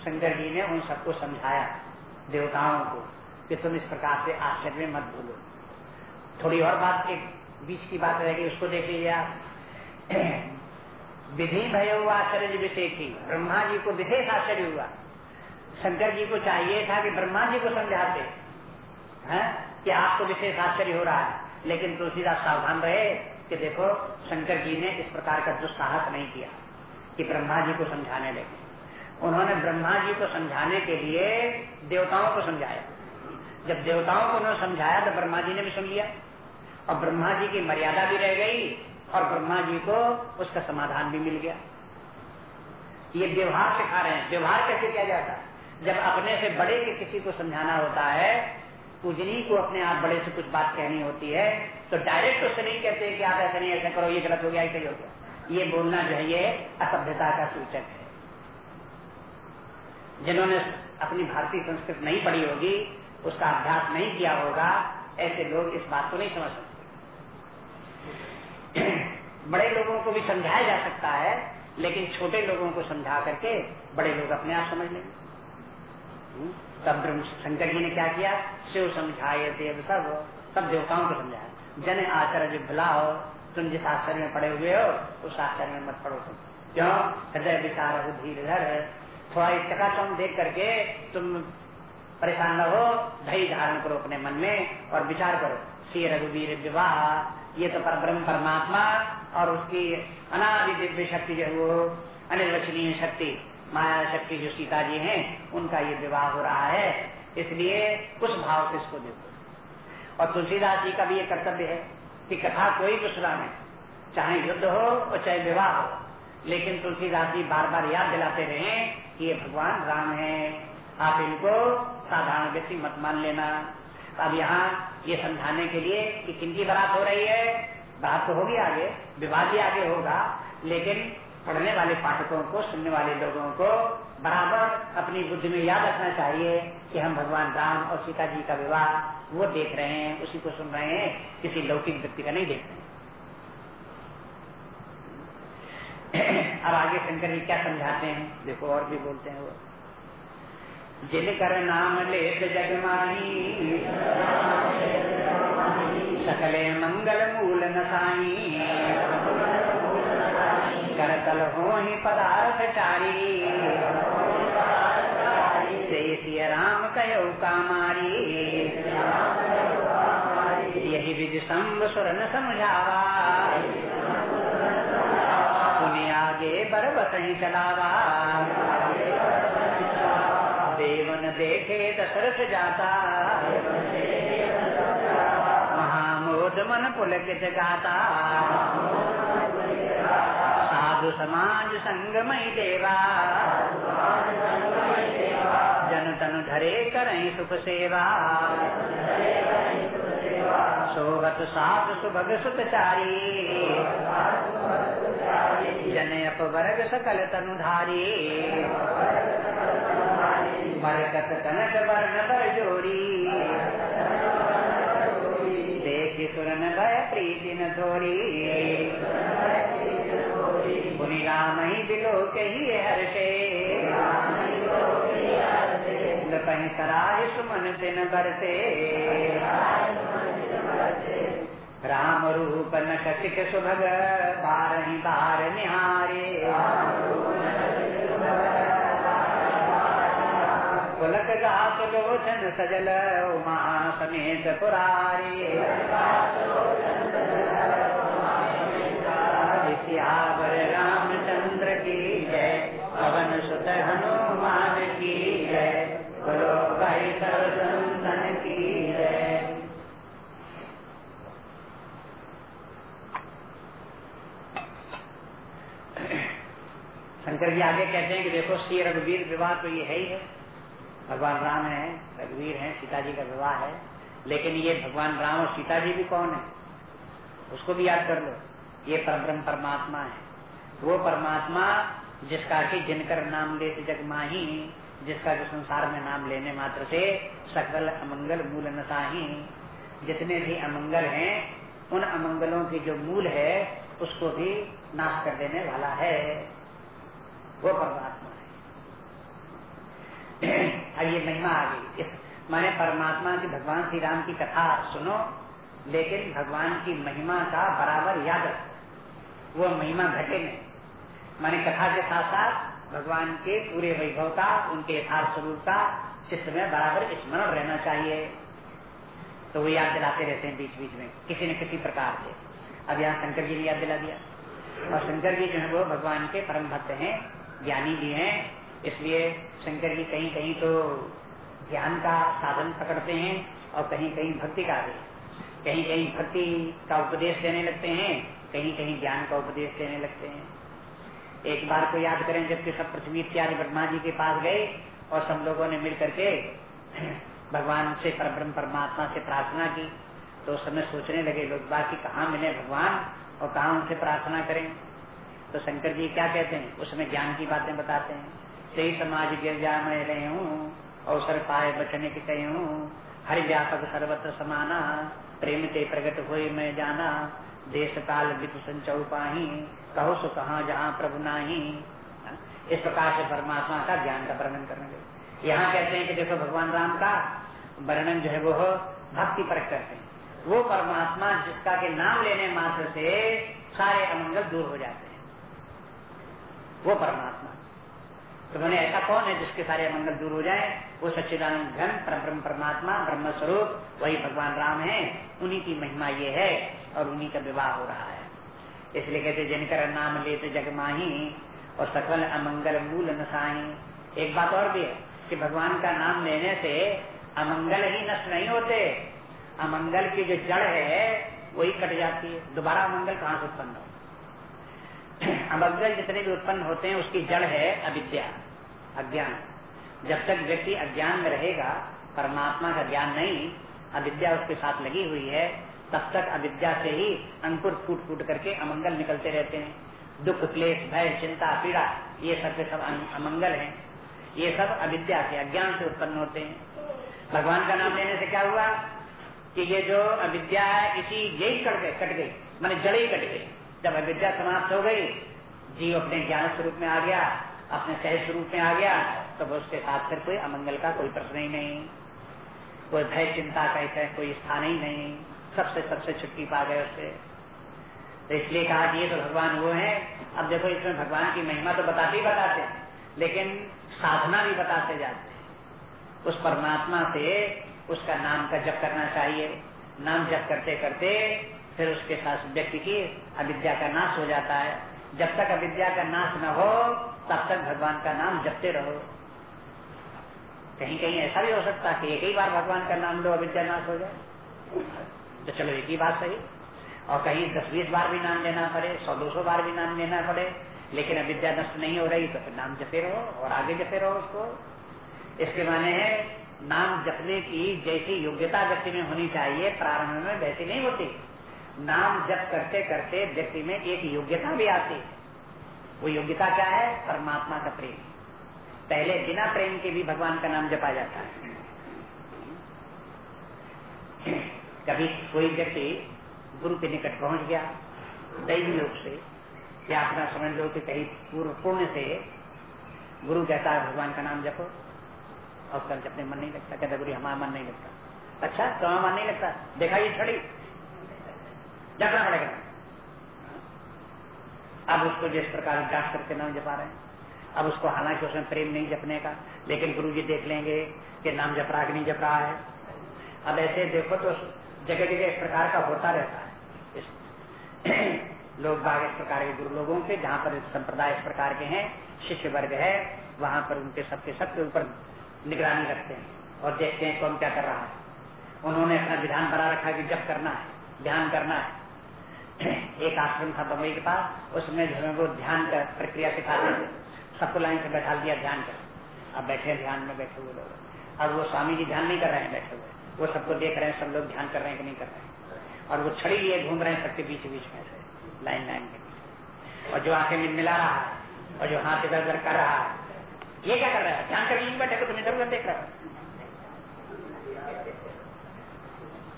[SPEAKER 1] शंकर जी ने उन सबको समझाया, देवताओं को, कि तुम इस प्रकार से आश्चर्य में मत भूलो। थोड़ी और बात, एक बीच की बात रहेगी, उसको देख लीजिए आप। विधि भय हुआ आश्चर्य विषय की ब्रह्मा जी को विशेष आश्चर्य हुआ। शंकर जी को चाहिए था कि ब्रह्मा जी को समझाते। हैं? कि आपको विशेष आश्चर्य हो रहा है। लेकिन तुलसीदास सावधान रहे कि देखो, शंकर जी ने इस प्रकार का दुस्साहस नहीं किया, कि ब्रह्मा जी को समझाने लगे। उन्होंने ब्रह्मा जी को समझाने के लिए देवताओं को समझाया। जब देवताओं को उन्होंने समझाया तो ब्रह्मा जी ने भी सुन लिया। और ब्रह्मा जी की मर्यादा भी रह गई, और ब्रह्मा जी को उसका समाधान भी मिल गया। ये व्यवहार सिखा रहे हैं। व्यवहार कैसे किया जाता जब अपने से बड़े के किसी को समझाना होता है, पूजनी को अपने आप बड़े से कुछ बात कहनी होती है तो डायरेक्ट उससे नहीं कहते कि आप ऐसा नहीं, ऐसा करो, ये गलत हो गया, ऐसे हो गया। ये बोलना जो है, ये असभ्यता का सूचक है। जिन्होंने अपनी भारतीय संस्कृत नहीं पढ़ी होगी, उसका अभ्यास नहीं किया होगा, ऐसे लोग इस बात को नहीं समझ सकते। बड़े लोगों को भी समझाया जा सकता है, लेकिन छोटे लोगों को समझा करके बड़े लोग अपने आप समझ लेंगे। हम्म? तब शंकर जी ने क्या किया? शिव समझाए, देव सब सब देवताओं को समझाया। जन आचरण भला हो, तुम जिस आश्चर्य में पड़े हुए हो, उस आश्चर्य में मत पड़ो तुम। क्यों? हृदय विचार हो, धीर धर थोड़ा चकाचौंध देख करके तुम परेशान न हो धैर्य धारण करो अपने मन में और विचार करो। श्री रघुवीर विवाह, ये तो पर ब्रह्म परमात्मा और उसकी अनादि दिव्य शक्ति जो वो, अनिर्वचनीय शक्ति, माया शक्ति जो सीता जी हैं, उनका ये विवाह हो रहा है। इसलिए उस भाव से इसको देखो। और तुलसीदास जी का भी ये कर्तव्य है कि कथा कोई भी सुनाए चाहे युद्ध हो और चाहे विवाह हो, लेकिन तुलसीदास जी बार बार याद दिलाते रहे कि ये भगवान राम है, आप इनको साधारण व्यक्ति मत मान लेना। अब यहाँ ये समझाने के लिए कि किनकी बारात हो रही है, बात तो होगी आगे, विवाद भी आगे होगा, लेकिन पढ़ने वाले पाठकों को, सुनने वाले लोगों को बराबर अपनी बुद्धि में याद रखना चाहिए कि हम भगवान राम और सीता जी का विवाह वो देख रहे हैं, उसी को सुन रहे हैं, किसी लौकिक व्यक्ति का नहीं देख रहे अब आगे शंकर जी क्या समझाते हैं? देखो, और भी बोलते हैं वो। जिल कर नाम ले जग माही, सकले मंगल मूल नसाई करतल हो ही पदार्थ चारी। जय राम कहो कामारी। यही विधि सम्ब सुर न समझावा। पुण्य आगे बर बस ही चलावा। देवन देखे दशरथ जाता। महामोद मन पुलकित गाता साधु समाज संगमय देवा। जन तन धरे करें सुख सेवा। सोगत सात सुभग सुतचारी जन अपवर्ग सकल तनुधारी मरकत कनक वर्ण पर जोरी देखी सुरन भय प्रीति न थोड़ी मुनि राम ही बिलो के ही हर्षे पही सराय सुमन दिन बरसे राम रूप न कथिक सुभग बारही बार निहारे पुलक गात लोचन सजल उमा समेत पुरारी सियावर रामचंद्र की जय। पवन सुत हनुमान बोलो भाई की शंकर जी आगे कहते हैं कि देखो, श्री रघुवीर विवाह तो ये है ही है। भगवान राम है, रघुवीर है सीता जी का विवाह है। लेकिन ये भगवान राम और सीता जी भी कौन है? उसको भी याद कर लो। ये परब्रह्म परमात्मा है। वो परमात्मा जिसका कि जिनकर नाम ले जग माही जिसका जो संसार में नाम लेने मात्र से सकल अमंगल मूल नसाही जितने भी अमंगल हैं, उन अमंगलों की जो मूल है, उसको भी नाश कर देने वाला है। वो परमात्मा है। अब ये महिमा आ गई। इस माने परमात्मा की भगवान श्री राम की कथा सुनो, लेकिन भगवान की महिमा का बराबर याद रखो। वो महिमा घटे नहीं। माने कथा के साथ साथ भगवान के पूरे वैभव का उनके यथार्थ स्वरूप का चित्त में बराबर स्मरण रहना चाहिए। तो वो याद दिलाते रहते हैं बीच बीच में, किसी न किसी प्रकार से। अब यहाँ शंकर जी ने याद दिला दिया। और शंकर जी जो है वो भगवान के परम भक्त हैं, ज्ञानी भी हैं, इसलिए शंकर जी कहीं कहीं तो ज्ञान का साधन पकड़ते हैं और कहीं कहीं भक्ति का भी। कहीं कहीं भक्ति का उपदेश देने लगते हैं, कहीं कहीं ज्ञान का उपदेश देने लगते हैं। एक बार को याद करें, जबकि सब पृथ्वी इत्यादि ब्रह्मा जी के पास गए और सब लोगों ने मिल करके भगवान से परब्रह्म परमात्मा से प्रार्थना की। तो उस समय सोचने लगे, लोग बाकी कहाँ मिले भगवान और कहाँ उनसे प्रार्थना करें? तो शंकर जी क्या कहते हैं? उसमें ज्ञान की बातें बताते हैं। सही समाज गिर जा मैं रहे हूँ, अवसर पाए बचने के कहे हूँ। हर व्यापक सर्वत्र समाना, प्रेम ते प्रकट हुए मैं जाना। देश काल विद संचौ पाही कहो सो कहा जहाँ प्रभु नाही। इस प्रकार से परमात्मा का ज्ञान का वर्णन करने लगे। यहाँ कहते हैं कि देखो भगवान राम का वर्णन जो है वो भक्ति पर करते हैं। वो परमात्मा जिसका के नाम लेने मात्र से सारे अमंगल दूर हो जाते हैं। वो परमात्मा। तो मैंने ऐसा कौन है जिसके सारे अमंगल दूर हो जाए? वो सच्चिदानंद घन परब्रह्म परमात्मा ब्रह्म स्वरूप वही भगवान राम है। उन्हीं की महिमा ये है और उन्हीं का विवाह हो रहा है। इसलिए कहते, जिनकर नाम लेते जगमाही और सकल अमंगल मूल नशाही एक बात और भी है कि भगवान का नाम लेने से अमंगल ही नष्ट नहीं होते। अमंगल की जो जड़ है, वही कट जाती है। दोबारा अमंगल कहाँ से उत्पन्न हो अमंगल जितने भी उत्पन्न होते हैं, उसकी जड़ है अविद्या, अज्ञान। जब तक व्यक्ति अज्ञान में रहेगा, परमात्मा का ज्ञान नहीं, अविद्या उसके साथ लगी हुई है तब तक अविद्या से ही अंकुर फूट फूट करके अमंगल निकलते रहते हैं। दुख, क्लेश, भय, चिंता, पीड़ा, ये सब के सब अमंगल हैं। ये सब अविद्या के अज्ञान से उत्पन्न होते हैं। भगवान का नाम लेने से क्या हुआ कि ये जो अविद्या है, इसी यही कट गई कट गई, मैंने जड़े ही कट गई। जब अविद्या समाप्त हो गई, जीव अपने ज्ञान स्वरूप में आ गया, अपने सहज स्वरूप में आ गया तो उसके साथ फिर कोई अमंगल का कोई प्रश्न ही नहीं। कोई भय, चिंता का कोई स्थान ही नहीं। सबसे सबसे छुट्टी पा गए उससे। तो इसलिए कहा कि ये तो भगवान वो है। अब देखो इसमें भगवान की महिमा तो बताते ही बताते लेकिन साधना भी बताते जाते हैं। उस परमात्मा से उसका नाम का जप करना चाहिए। नाम जप करते करते फिर उसके साथ व्यक्ति की अविद्या का नाश हो जाता है। जब तक अविद्या का नाश न हो, तब तक भगवान का नाम जपते रहो। कहीं कहीं ऐसा भी हो सकता है कि एक ही बार भगवान का नाम लो, अविद्या नाश हो जाए। तो चलो एक ही बात सही। और कहीं दस बीस बार भी नाम लेना पड़े, सौ दो सौ बार भी नाम लेना पड़े, लेकिन अविद्या नष्ट नहीं हो रही तो फिर नाम जपे रहो और आगे जपे रहो उसको। इसके माने है, नाम जपने की जैसी योग्यता व्यक्ति में होनी चाहिए, प्रारंभ में वैसी नहीं होती। नाम जप करते करते व्यक्ति में एक योग्यता भी आती है। वो योग्यता क्या है? परमात्मा का प्रेम। पहले बिना प्रेम के भी भगवान का नाम जपा जाता है। कभी कोई व्यक्ति गुरु के निकट पहुँच गया, दैवी रूप से, या अपना समझ लो कि कहीं पूर्व पुण्य से गुरु कहता है, भगवान का नाम जपो, और उसका जपने मन नहीं लगता, कहता गुरु, हमारा मन नहीं लगता। अच्छा तो हमारा मन नहीं लगता? देखा ये छड़ी? जपना पड़ेगा। अब उसको जिस प्रकार जाँच करके नाम जपा रहे हैं, अब उसको हालाँकि उसमें प्रेम नहीं जपने का, लेकिन गुरु जी देख लेंगे कि नाम जप रहा कि नहीं जप रहा है। अब ऐसे देखो तो जगह जगह प्रकार का होता रहता है। इस लोग बाग इस प्रकार के गुरु लोगों के, जहाँ पर संप्रदाय इस प्रकार के हैं शिष्य वर्ग है, वहाँ पर उनके सबके सबके ऊपर निगरानी रखते हैं और देखते हैं कौन क्या कर रहा है। उन्होंने अपना विधान बना रखा है कि जब करना है, ध्यान करना है। एक आश्रम था बम्बई के पास, उसमें जो है वो ध्यान का प्रक्रिया सिखाते थे। सबको लाइन से बैठा दिया, ध्यान कर। अब बैठे ध्यान में बैठे हुए लोग। अब वो स्वामी जी ध्यान नहीं कर रहे हैं, बैठे हुए। वो सबको देख रहे हैं, सब लोग ध्यान कर रहे हैं कि नहीं कर रहे हैं। और वो छड़ी लिए घूम रहे हैं सबके बीच बीच में से, लाइन लाइन के बीच और जो आँखें मिल मिला रहा है, और जो हाथ इधर उधर कर रहा है, ये क्या कर रहा है? ध्यान कर नहीं बैठे तो तुम इधर उधर देख रहा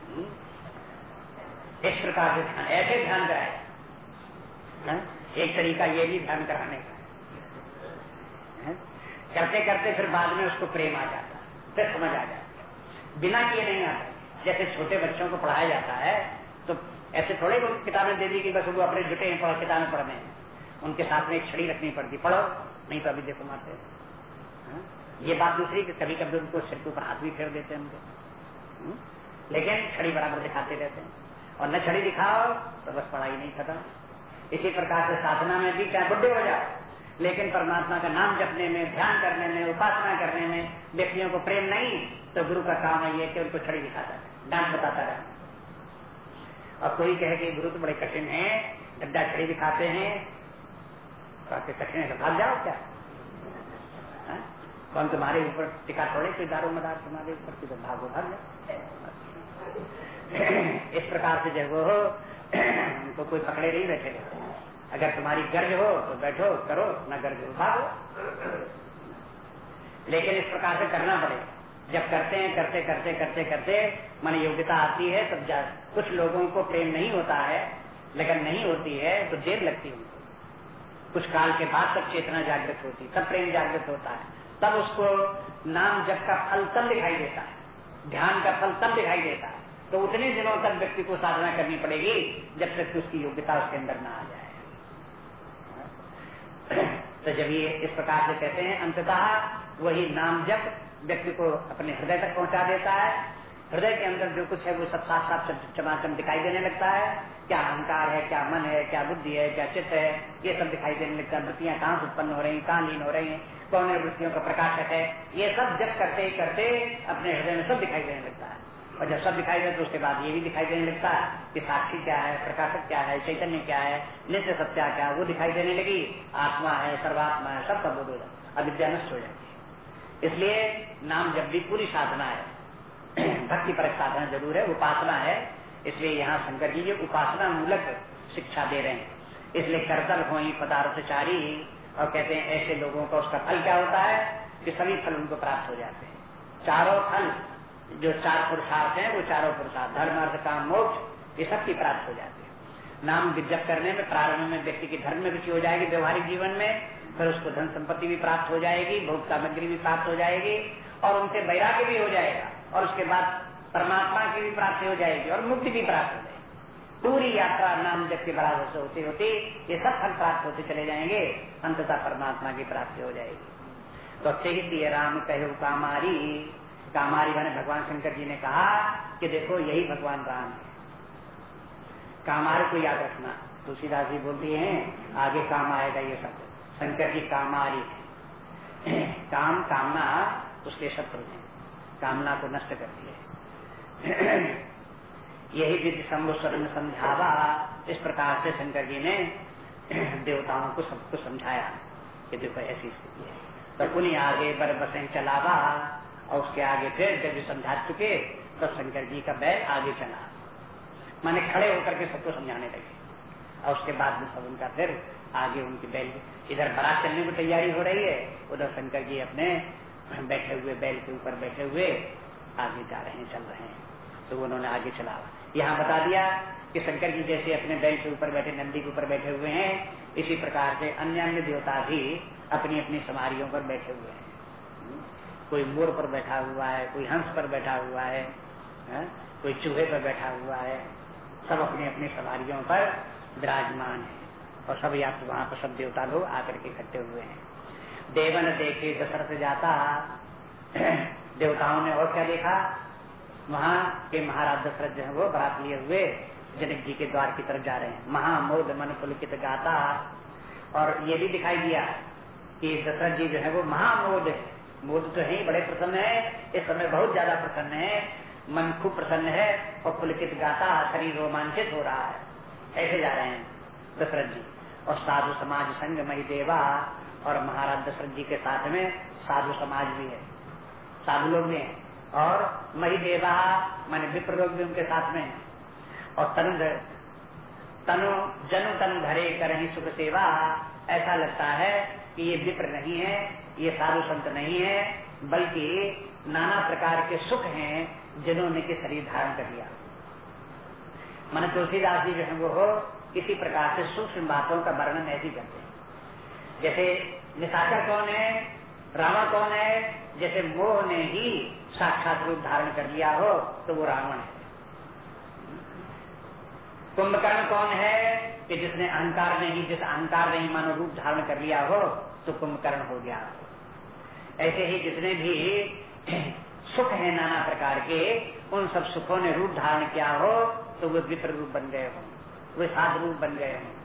[SPEAKER 1] हम्म? इस प्रकार से ध्यान, ऐसे ध्यान कराए। हाँ? एक तरीका ये भी ध्यान कराने का। हाँ? करते करते फिर बाद में उसको प्रेम आ जाता, फिर समझ आ जाता। बिना किए नहीं आता। जैसे छोटे बच्चों को पढ़ाया जाता है तो ऐसे थोड़े को किताबें दे दी कि बस वो अपने जुटे हैं किताबें पढ़ने उनके साथ में एक छड़ी रखनी पड़ती, पढ़ो, नहीं तो अभी देखो मारते हाँ? ये बात दूसरी कि कभी कभी उनको सिर के ऊपर हाथ भी फेर देते हैं उनको। हाँ? लेकिन छड़ी बराबर दिखाते रहते हैं। और न छड़ी दिखाओ तो बस पढ़ाई नहीं खत्म। इसी प्रकार से साधना में भी चाहे बुढ़े हो जाओ, लेकिन परमात्मा का नाम जपने में, ध्यान करने में, उपासना करने में व्यक्तियों को प्रेम नहीं। तो गुरु का काम है ये कि उनको छड़ी दिखाता है, डांट बताता रहे और कोई कहे कि गुरु तो बड़े कठिन है, गड्ढा छड़ी दिखाते हैं तो कठिन है तो भाग जाओ क्या? हाँ? कौन तुम्हारे ऊपर टिका थोड़े कोई दारो मदार तुम्हारे ऊपर की तो भागो भाग इस प्रकार से जब वो हो उनको कोई पकड़े नहीं बैठे। अगर तुम्हारी गर्ज हो तो बैठो, करो, न गर्ज हो भागो लेकिन इस प्रकार से करना पड़ेगा। जब करते हैं, करते करते करते करते मन योग्यता आती है, तब जा, कुछ लोगों को प्रेम नहीं होता है लेकिन नहीं होती है तो देर लगती उनको। कुछ काल के बाद तब चेतना जागृत होती, तब प्रेम जागृत होता है। तब उसको नाम जब का फल तब दिखाई देता है, ध्यान का फल तब दिखाई देता है। तो उतने दिनों तक व्यक्ति को साधना करनी पड़ेगी, जब तक उसकी योग्यता उसके अंदर ना आ जाए। तो जब ये इस प्रकार से कहते हैं, अंततः वही नाम जब व्यक्ति को अपने हृदय तक पहुँचा देता है। हृदय के अंदर जो कुछ है, वो सब साफ़ साफ़ चमाचम दिखाई देने लगता है। क्या अहंकार है, क्या मन है, क्या बुद्धि है, क्या चित्त है, ये सब दिखाई देने लगता है। वृत्तियाँ कहाँ से उत्पन्न हो रही हैं, कहाँ लीन हो रही हैं, कौन है वृत्तियों का प्रकाशक है? ये सब जब करते करते अपने हृदय में सब दिखाई देने लगता है। और जब सब दिखाई दे तो उसके बाद ये भी दिखाई देने लगता है कि साक्षी क्या है, प्रकाशक क्या है, चैतन्य क्या है, नित्य सत्या क्या है, वो दिखाई देने लगी। आत्मा है, सर्वात्मा है, सब सब बोध हो जाए अविद्या नष्ट हो है। इसलिए नाम जब भी पूरी साधना है, भक्ति पर साधना ज़रूर है, उपासना है, इसलिए यहाँ शंकर जी ये उपासना मूलक शिक्षा दे रहे हैं। इसलिए करतल हो पदार्थचारी, और कहते हैं ऐसे लोगों का उसका फल क्या होता है कि सभी फल उनको प्राप्त हो जाते हैं। चारों फल, जो चार पुरुषार्थ हैं, वो चारों पुरुषार्थ, धर्म, अर्थ, काम, मोक्ष, ये सब की प्राप्त हो जाते हैं। नाम जप करने में, प्रारंभ में व्यक्ति की धर्म में रुचि हो जाएगी, व्यवहारिक जीवन में फिर उसको धन संपत्ति भी प्राप्त हो जाएगी, भोग सामग्री भी प्राप्त हो जाएगी, और उनसे वैराग्य भी हो जाएगा, और उसके बाद परमात्मा की भी प्राप्ति हो जाएगी, और मुक्ति भी प्राप्त हो जाएगी। पूरी यात्रा नाम जब के बराबर से होती होती, ये सब फल प्राप्त होते चले जाएँगे, अंततः परमात्मा की प्राप्ति हो जाएगी। तो सी राम कहो कामारी कामारी मैंने भगवान शंकर जी ने कहा कि देखो यही भगवान राम है। कामारी को याद रखना, तुलसीदास जी बोलती है, आगे काम आएगा ये सब। शंकर जी कामारी काम कामना उसके शत्रु है। कामना को नष्ट करती है। यही विधि शंभु स्वर्ण समझावा, इस प्रकार से शंकर जी ने देवताओं को सबको समझाया कि देखो ऐसी स्थिति है। तो उन्हीं आगे बर चलावा और उसके आगे फिर जब समझा चुके तो शंकर जी का बैल आगे चला। माने खड़े होकर के सबको समझाने लगे। और उसके बाद में सब उनका फिर आगे उनकी बैल इधर बारात चलने की तैयारी हो रही है उधर शंकर जी अपने बैठे हुए बैल के ऊपर बैठे हुए आगे जा रहे हैं चल रहे हैं। तो उन्होंने आगे चला यहाँ बता दिया कि शंकर जी जैसे अपने बैल के ऊपर बैठे नंदी के ऊपर बैठे हुए हैं इसी प्रकार से अन्य अन्य देवता भी अपनी अपनी समारियों पर बैठे हुए हैं। कोई मोर पर बैठा हुआ है कोई हंस पर बैठा हुआ है, है? कोई चूहे पर बैठा हुआ है सब अपनी अपनी सवारियों पर विराजमान है। और सब या तो वहाँ पर सब देवता लोग आकर के इकट्ठे हुए हैं। देवन देखे, दशरथ जाता, देवताओं ने और क्या देखा? वहाँ के महाराज दशरथ जो है वो बरात लिए हुए जनक जी के द्वार की तरफ़ जा रहे हैं। महामोद मन पुलकित गाता, और ये भी दिखाई दिया कि दशरथ जी जो है वो महामोद है। मोद तो है, बड़े प्रसन्न है, इस समय बहुत ज़्यादा प्रसन्न है, मन खूब प्रसन्न है, और पुलकित गाता, शरीर रोमांचित हो रहा है। ऐसे जा रहे हैं दशरथ जी। और साधु समाज संग मई देवा और महाराज दशरथ जी के साथ में साधु समाज भी है। साधु लोग भी हैं। और मही देवा माने विप्र लोग भी उनके साथ में है। और तनु तनु, जनु तनु धरे कर सुख सेवा, ऐसा लगता है कि ये विप्र नहीं है, ये साधु संत नहीं है, बल्कि नाना प्रकार के सुख हैं जिन्होंने के शरीर धारण कर लिया। मन तुलसीदास जी जो है वो किसी प्रकार से सूक्ष्म बातों का वर्णन ऐसी करते हैं। जैसे निशाचर कौन है, रावण कौन है, जैसे मोह ने ही साक्षात रूप धारण कर लिया हो तो वो रावण है। कुंभकर्ण कौन है, कि जिसने अहंकार नहीं जिस अहंकार नहीं मानो रूप धारण कर लिया हो तो कुंभकर्ण हो गया। ऐसे ही जितने भी सुख है नाना प्रकार के, उन सब सुखों ने रूप धारण किया हो तो वे विप्र रूप बन गए हों। वे साध रूप बन गए हैं।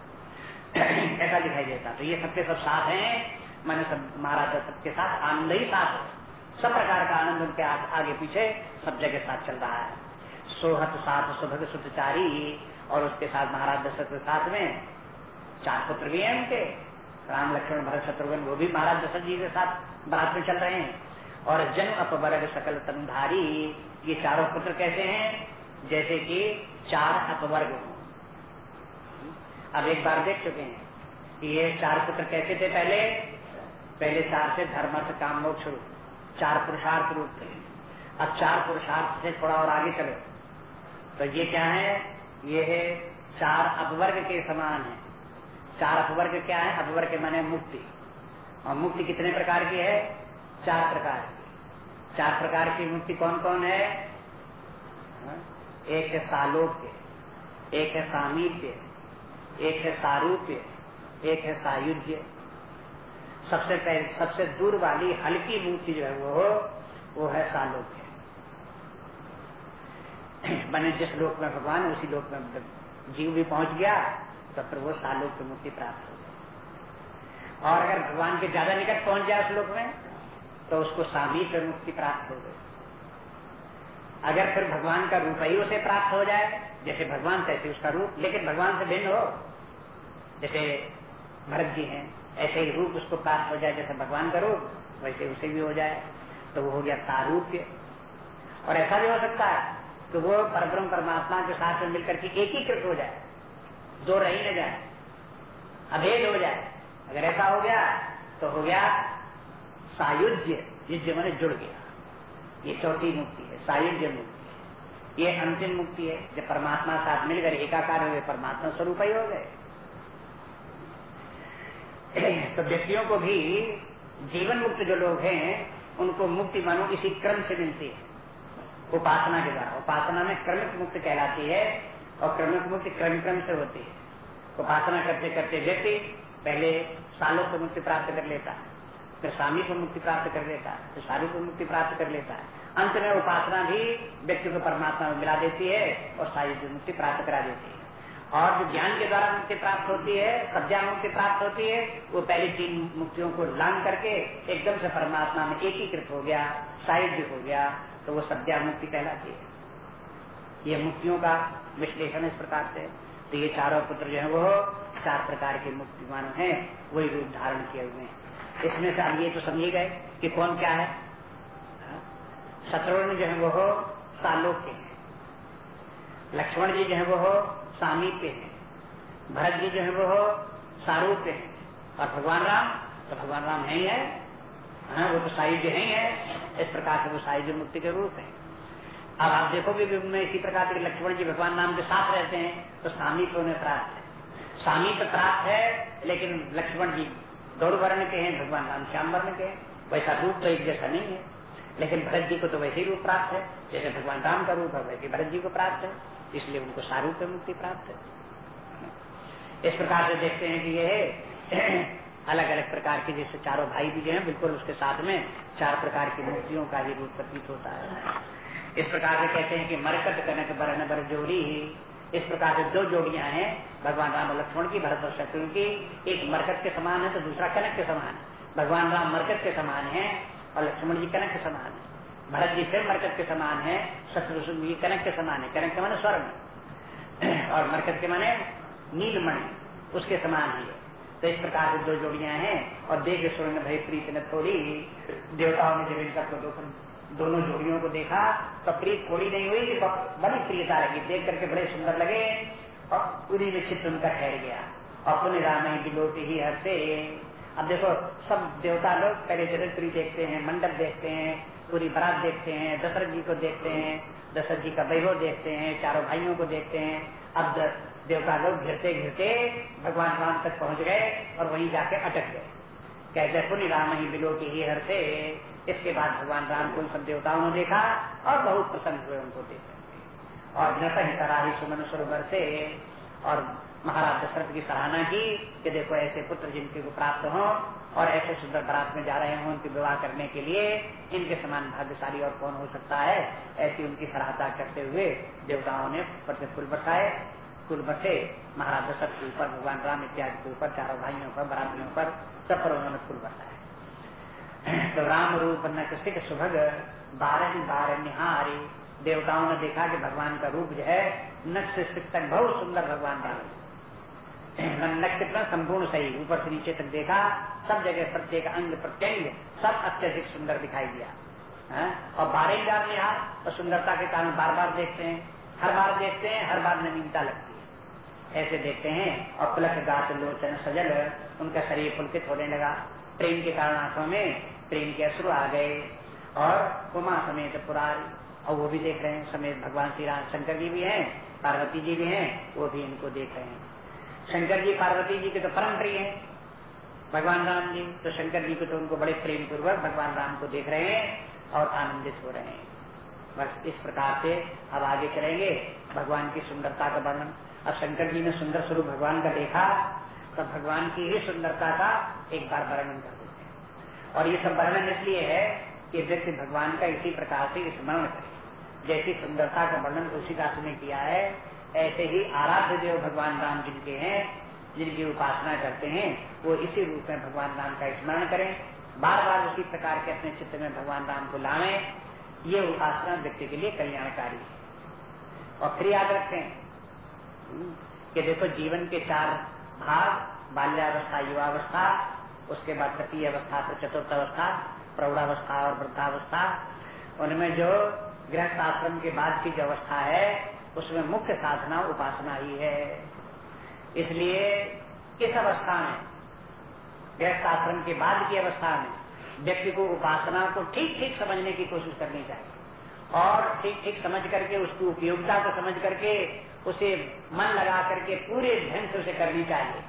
[SPEAKER 1] ऐसा दिखाई देता। तो ये सबके सब साथ हैं, मैंने सब महाराज सबके साथ, आनंद ही साथ सब प्रकार का आनंद उनके आगे पीछे सब जगह साथ चल रहा है। सोहत साथ सुभग, सुतचारी और उसके साथ महाराज दशरथ के साथ में चार पुत्र भी हैं उनके। राम, लक्ष्मण, भरत, शत्रुघ्न, वो भी महाराज दशरथ जी के साथ बात में चल रहे हैं। और जन, अपवर्ग, सकल, तनुधारी, ये चारों पुत्र कैसे हैं? जैसे कि चार अपवर्ग। हो अब एक बार देख चुके हैं कि ये चार पुत्र कैसे थे पहले? पहले चार से धर्म से काम लोग शुरू चार पुरुषार्थ रूप थे। अब चार पुरुषार्थ से थोड़ा और आगे चलो। तो ये क्या है? ये है चार अपवर्ग के समान है। चार अपवर्ग क्या है? अपवर्ग माने मुक्ति। और मुक्ति कितने प्रकार की है? चार प्रकार की। चार प्रकार की मुक्ति कौन कौन है? एक है सालोक्य, एक है सामीप्य एक है सारूप्य, एक है सायुज्य सबसे पहले, सबसे दूर वाली हल्की मूर्ति जो है वो वो है सालोक्य। बने जिस लोक में भगवान उसी लोक में जीव भी पहुँच गया तो फिर वो सालोक की मुक्ति प्राप्त हो गई। और अगर भगवान के ज़्यादा निकट पहुँच जाए उस लोक में तो उसको सामीप मुक्ति प्राप्त हो गई। अगर फिर भगवान का रूप ही उसे प्राप्त हो जाए जैसे भगवान तैसे उसका रूप, लेकिन भगवान से भिन्न हो। जैसे भरत जी हैं, ऐसे ही रूप उसको प्राप्त हो जाए, जैसे भगवान का रूप, वैसे उसे भी हो जाए तो वो हो गया सारूप्य। और ऐसा भी हो सकता है कि वो परब्रह्म परमात्मा के साथ में मिलकर के एकीकृत हो जाए, दो रही न जाए, अभेद हो जाए। अगर ऐसा हो गया तो हो गया सायुज्य युद्ध मैंने जुड़ गया। ये चौथी मुक्ति है, सायुज्य मुक्ति ये अंतिम मुक्ति है। जब परमात्मा साथ मिलकर एकाकार हुए परमात्मा स्वरूप ही हो गए। तो व्यक्तियों को भी जीवन मुक्त जो लोग हैं, उनको मुक्ति मानो इसी क्रम से मिलती है। उपासना के द्वारा। उपासना में क्रमिक मुक्त कहलाती है और क्रमिक मुक्ति क्रम क्रम से होती है। उपासना करते करते व्यक्ति पहले सालों को मुक्ति प्राप्त कर लेता है, फिर स्वामी को मुक्ति प्राप्त कर लेता है, फिर सारू को मुक्ति प्राप्त कर लेता है। अंत में उपासना भी व्यक्ति को परमात्मा में मिला देती है और सारी मुक्ति प्राप्त करा देती है। और जो ज्ञान के द्वारा मुक्ति प्राप्त होती है सब्जा मुक्ति प्राप्त होती है, वो पहली तीन मुक्तियों को लांग करके एकदम से परमात्मा में एकीकृत हो गया, साहित्य हो गया तो वो सद्या मुक्ति कहलाती है। ये मुक्तियों का विश्लेषण इस प्रकार से तो ये चारों पुत्र जो है, वो चार प्रकार के मुक्ति मान है, वही रूप धारण किए हुए हैं। इसमें से हम ये तो समझे गए कि कौन क्या है। शत्रुघ्न जो है वो सालो के हैं। लक्ष्मण जी जो है वो सामीप्य है। भरत जी जो है वो सारूप्य है। और भगवान राम तो भगवान राम है ही। है हाँ, वो तो सायुज्य नहीं है। इस प्रकार से वो सायुज्य मुक्ति के रूप है। अब आप देखोगे उनमें इसी प्रकार के लक्ष्मण जी भगवान नाम के साथ रहते हैं तो सामीप्य उन्हें प्राप्त है। सामीप्य प्राप्त है लेकिन लक्ष्मण जी गौरवर्ण के हैं भगवान राम श्याम वर्ण के हैं। वैसा रूप तो एक जैसा नहीं है। लेकिन भरत जी को तो वैसे ही रूप प्राप्त है। जैसे भगवान राम का रूप है, वैसे भरत जी को प्राप्त है। इसलिए उनको सारूप मुक्ति प्राप्त है। इस प्रकार से देखते हैं कि यह अलग अलग प्रकार के जैसे चारों भाई भी जो है, बिल्कुल उसके साथ में चार प्रकार की मूर्तियों का ही रूप प्रतीत होता है। इस प्रकार से कहते हैं कि मरकट कनक बरन बर जोड़ी। इस प्रकार से दो जोड़ियाँ हैं, भगवान राम और लक्ष्मण की, भरत और शत्रु की। एक मरकट के समान है तो दूसरा कनक के समान है। भगवान राम मरकट के समान है और लक्ष्मण जी कनक के समान है। भरत जी फिर मरकट के समान है, शत्रु जी कनक के समान है। कनक के माने स्वर्ण और मरकट के माने नीलमणि, उसके समान ही है। तो इस प्रकार से दो जोड़ियाँ हैं और देख स्वर्ण भाई प्रीत ने थोड़ी, देवताओं ने जब इनका तो दोनों जोड़ियों को देखा तो प्रीत थोड़ी नहीं हुई बड़ी प्रियता लगी। देख करके बड़े सुंदर लगे और उन्हीं में चित्र उनका ठहर गया। और पुण्य राम ही बिलोटी ही अब देखो, सब देवता लोग पहले चरित्र देखते हैं, मंडप देखते हैं, पूरी बरात देखते हैं, दशरथ जी को देखते हैं, दशरथ जी का वैभव देखते हैं, चारों भाइयों को देखते हैं। अब देवता लोग घिरते घिरते भगवान राम तक पहुँच गए और वहीं जाके अटक गए। कहते, पुण्य राम ही बिलो के ही हर से इसके बाद भगवान राम को सब देवताओं ने देखा और बहुत प्रसन्न हुए उनको देख और नत ही सराही सुमन सरोवर से, और महाराज दशरथ की सराहना की कि देखो ऐसे पुत्र जिनके को प्राप्त हो और ऐसे सुंदर बरात में जा रहे हों उनके विवाह करने के लिए इनके समान भाग्यशाली और कौन हो सकता है? ऐसी उनकी सराहता करते हुए देवताओं ने फूल बरसाए। कुल बसे महाराज दशरथ के ऊपर, भगवान राम इत्यादि के ऊपर, चारों भाइयों पर, बरातियों पर सब पर उन्होंने फूल बसाया तो राम रूप नकसिक सुभग, बारह बारह निहारी। देवताओं ने देखा कि भगवान का रूप जो है नक्ष तक बहुत सुंदर भगवान राम नक्षत्र संपूर्ण सही, ऊपर से नीचे तक देखा, सब जगह प्रत्येक अंग प्रत्यंग, सब अत्यधिक सुंदर दिखाई दिया। है? और बारह बार निहार और सुंदरता के कारण बार बार देखते हैं, हर बार देखते हैं, हर बार नवीनता लगती है। ऐसे देखते हैं, और पुलक, गात, लोचन, सजल, उनका शरीर पुलकित होने लगा। प्रेम के कारण आँखों में प्रेम के अश्रु आ गए, और उमा समेत पुरारी, और वो भी देख रहे हैं, समेत भगवान श्री राम शंकर जी भी हैं, पार्वती जी भी हैं, वो भी इनको देख रहे हैं। शंकर जी, पार्वती जी के तो परम प्रिय हैं। भगवान राम जी तो शंकर जी को तो उनको बड़े प्रेम पूर्वक भगवान राम को देख रहे हैं और आनंदित हो रहे हैं। बस इस प्रकार से अब आगे चलेंगे भगवान की सुंदरता का वर्णन। अब शंकर जी ने सुंदर स्वरूप भगवान का देखा तो भगवान की ही सुंदरता का एक बार वर्णन कर देते हैं। और ये सब वर्णन इसलिए है कि व्यक्ति भगवान का इसी प्रकार से स्मरण करे। जैसी सुंदरता का वर्णन तुलसीदास ने किया है ऐसे ही आराध्य देव भगवान राम जिनके हैं, जिनकी उपासना करते हैं, वो इसी रूप में भगवान राम का स्मरण करें। बार बार उसी प्रकार के अपने चित्त में भगवान राम को लावे। ये उपासना व्यक्ति के लिए कल्याणकारी है। और फिर याद रखें कि देखो जीवन के चार भाग, बाल्यावस्था, युवावस्था, उसके बाद तृतीय अवस्था फिर चतुर्थ अवस्था प्रौढ़ावस्था और वृद्धावस्था। उनमें जो गृहस्थ आश्रम के बाद की जो अवस्था है उसमें मुख्य साधना उपासना ही है। इसलिए इस अवस्था में गृहस्थ आश्रम के बाद की अवस्था में, व्यक्ति को उपासना को ठीक ठीक समझने की कोशिश करनी चाहिए और ठीक ठीक समझ करके, उसकी उपयोगिता को समझ करके, उसे मन लगा करके पूरे ढंग से उसे करनी चाहिए।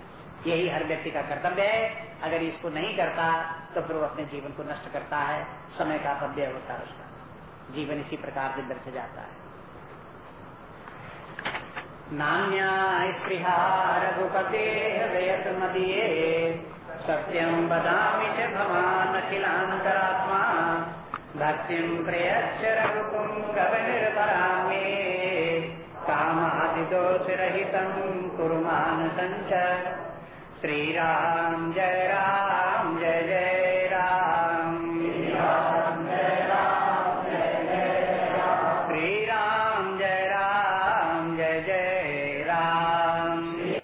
[SPEAKER 1] यही हर व्यक्ति का कर्तव्य है। अगर इसको नहीं करता तो फिर वो अपने जीवन को नष्ट करता है। समय का अपव्यय होता है उसका। जीवन इसी प्रकार से व्यर्थ जाता है। नान्या स्पृहा रघुपते हृदय मदीये सत्यम बदामि च भवान् अखिलान्तरात्मा। भक्तिम् प्रयच्छ रघुपुङ्गवनिर्भरा मे कामादिदोषरहितम् कुरु मानसञ्च श्रीराम जय राम, जय जय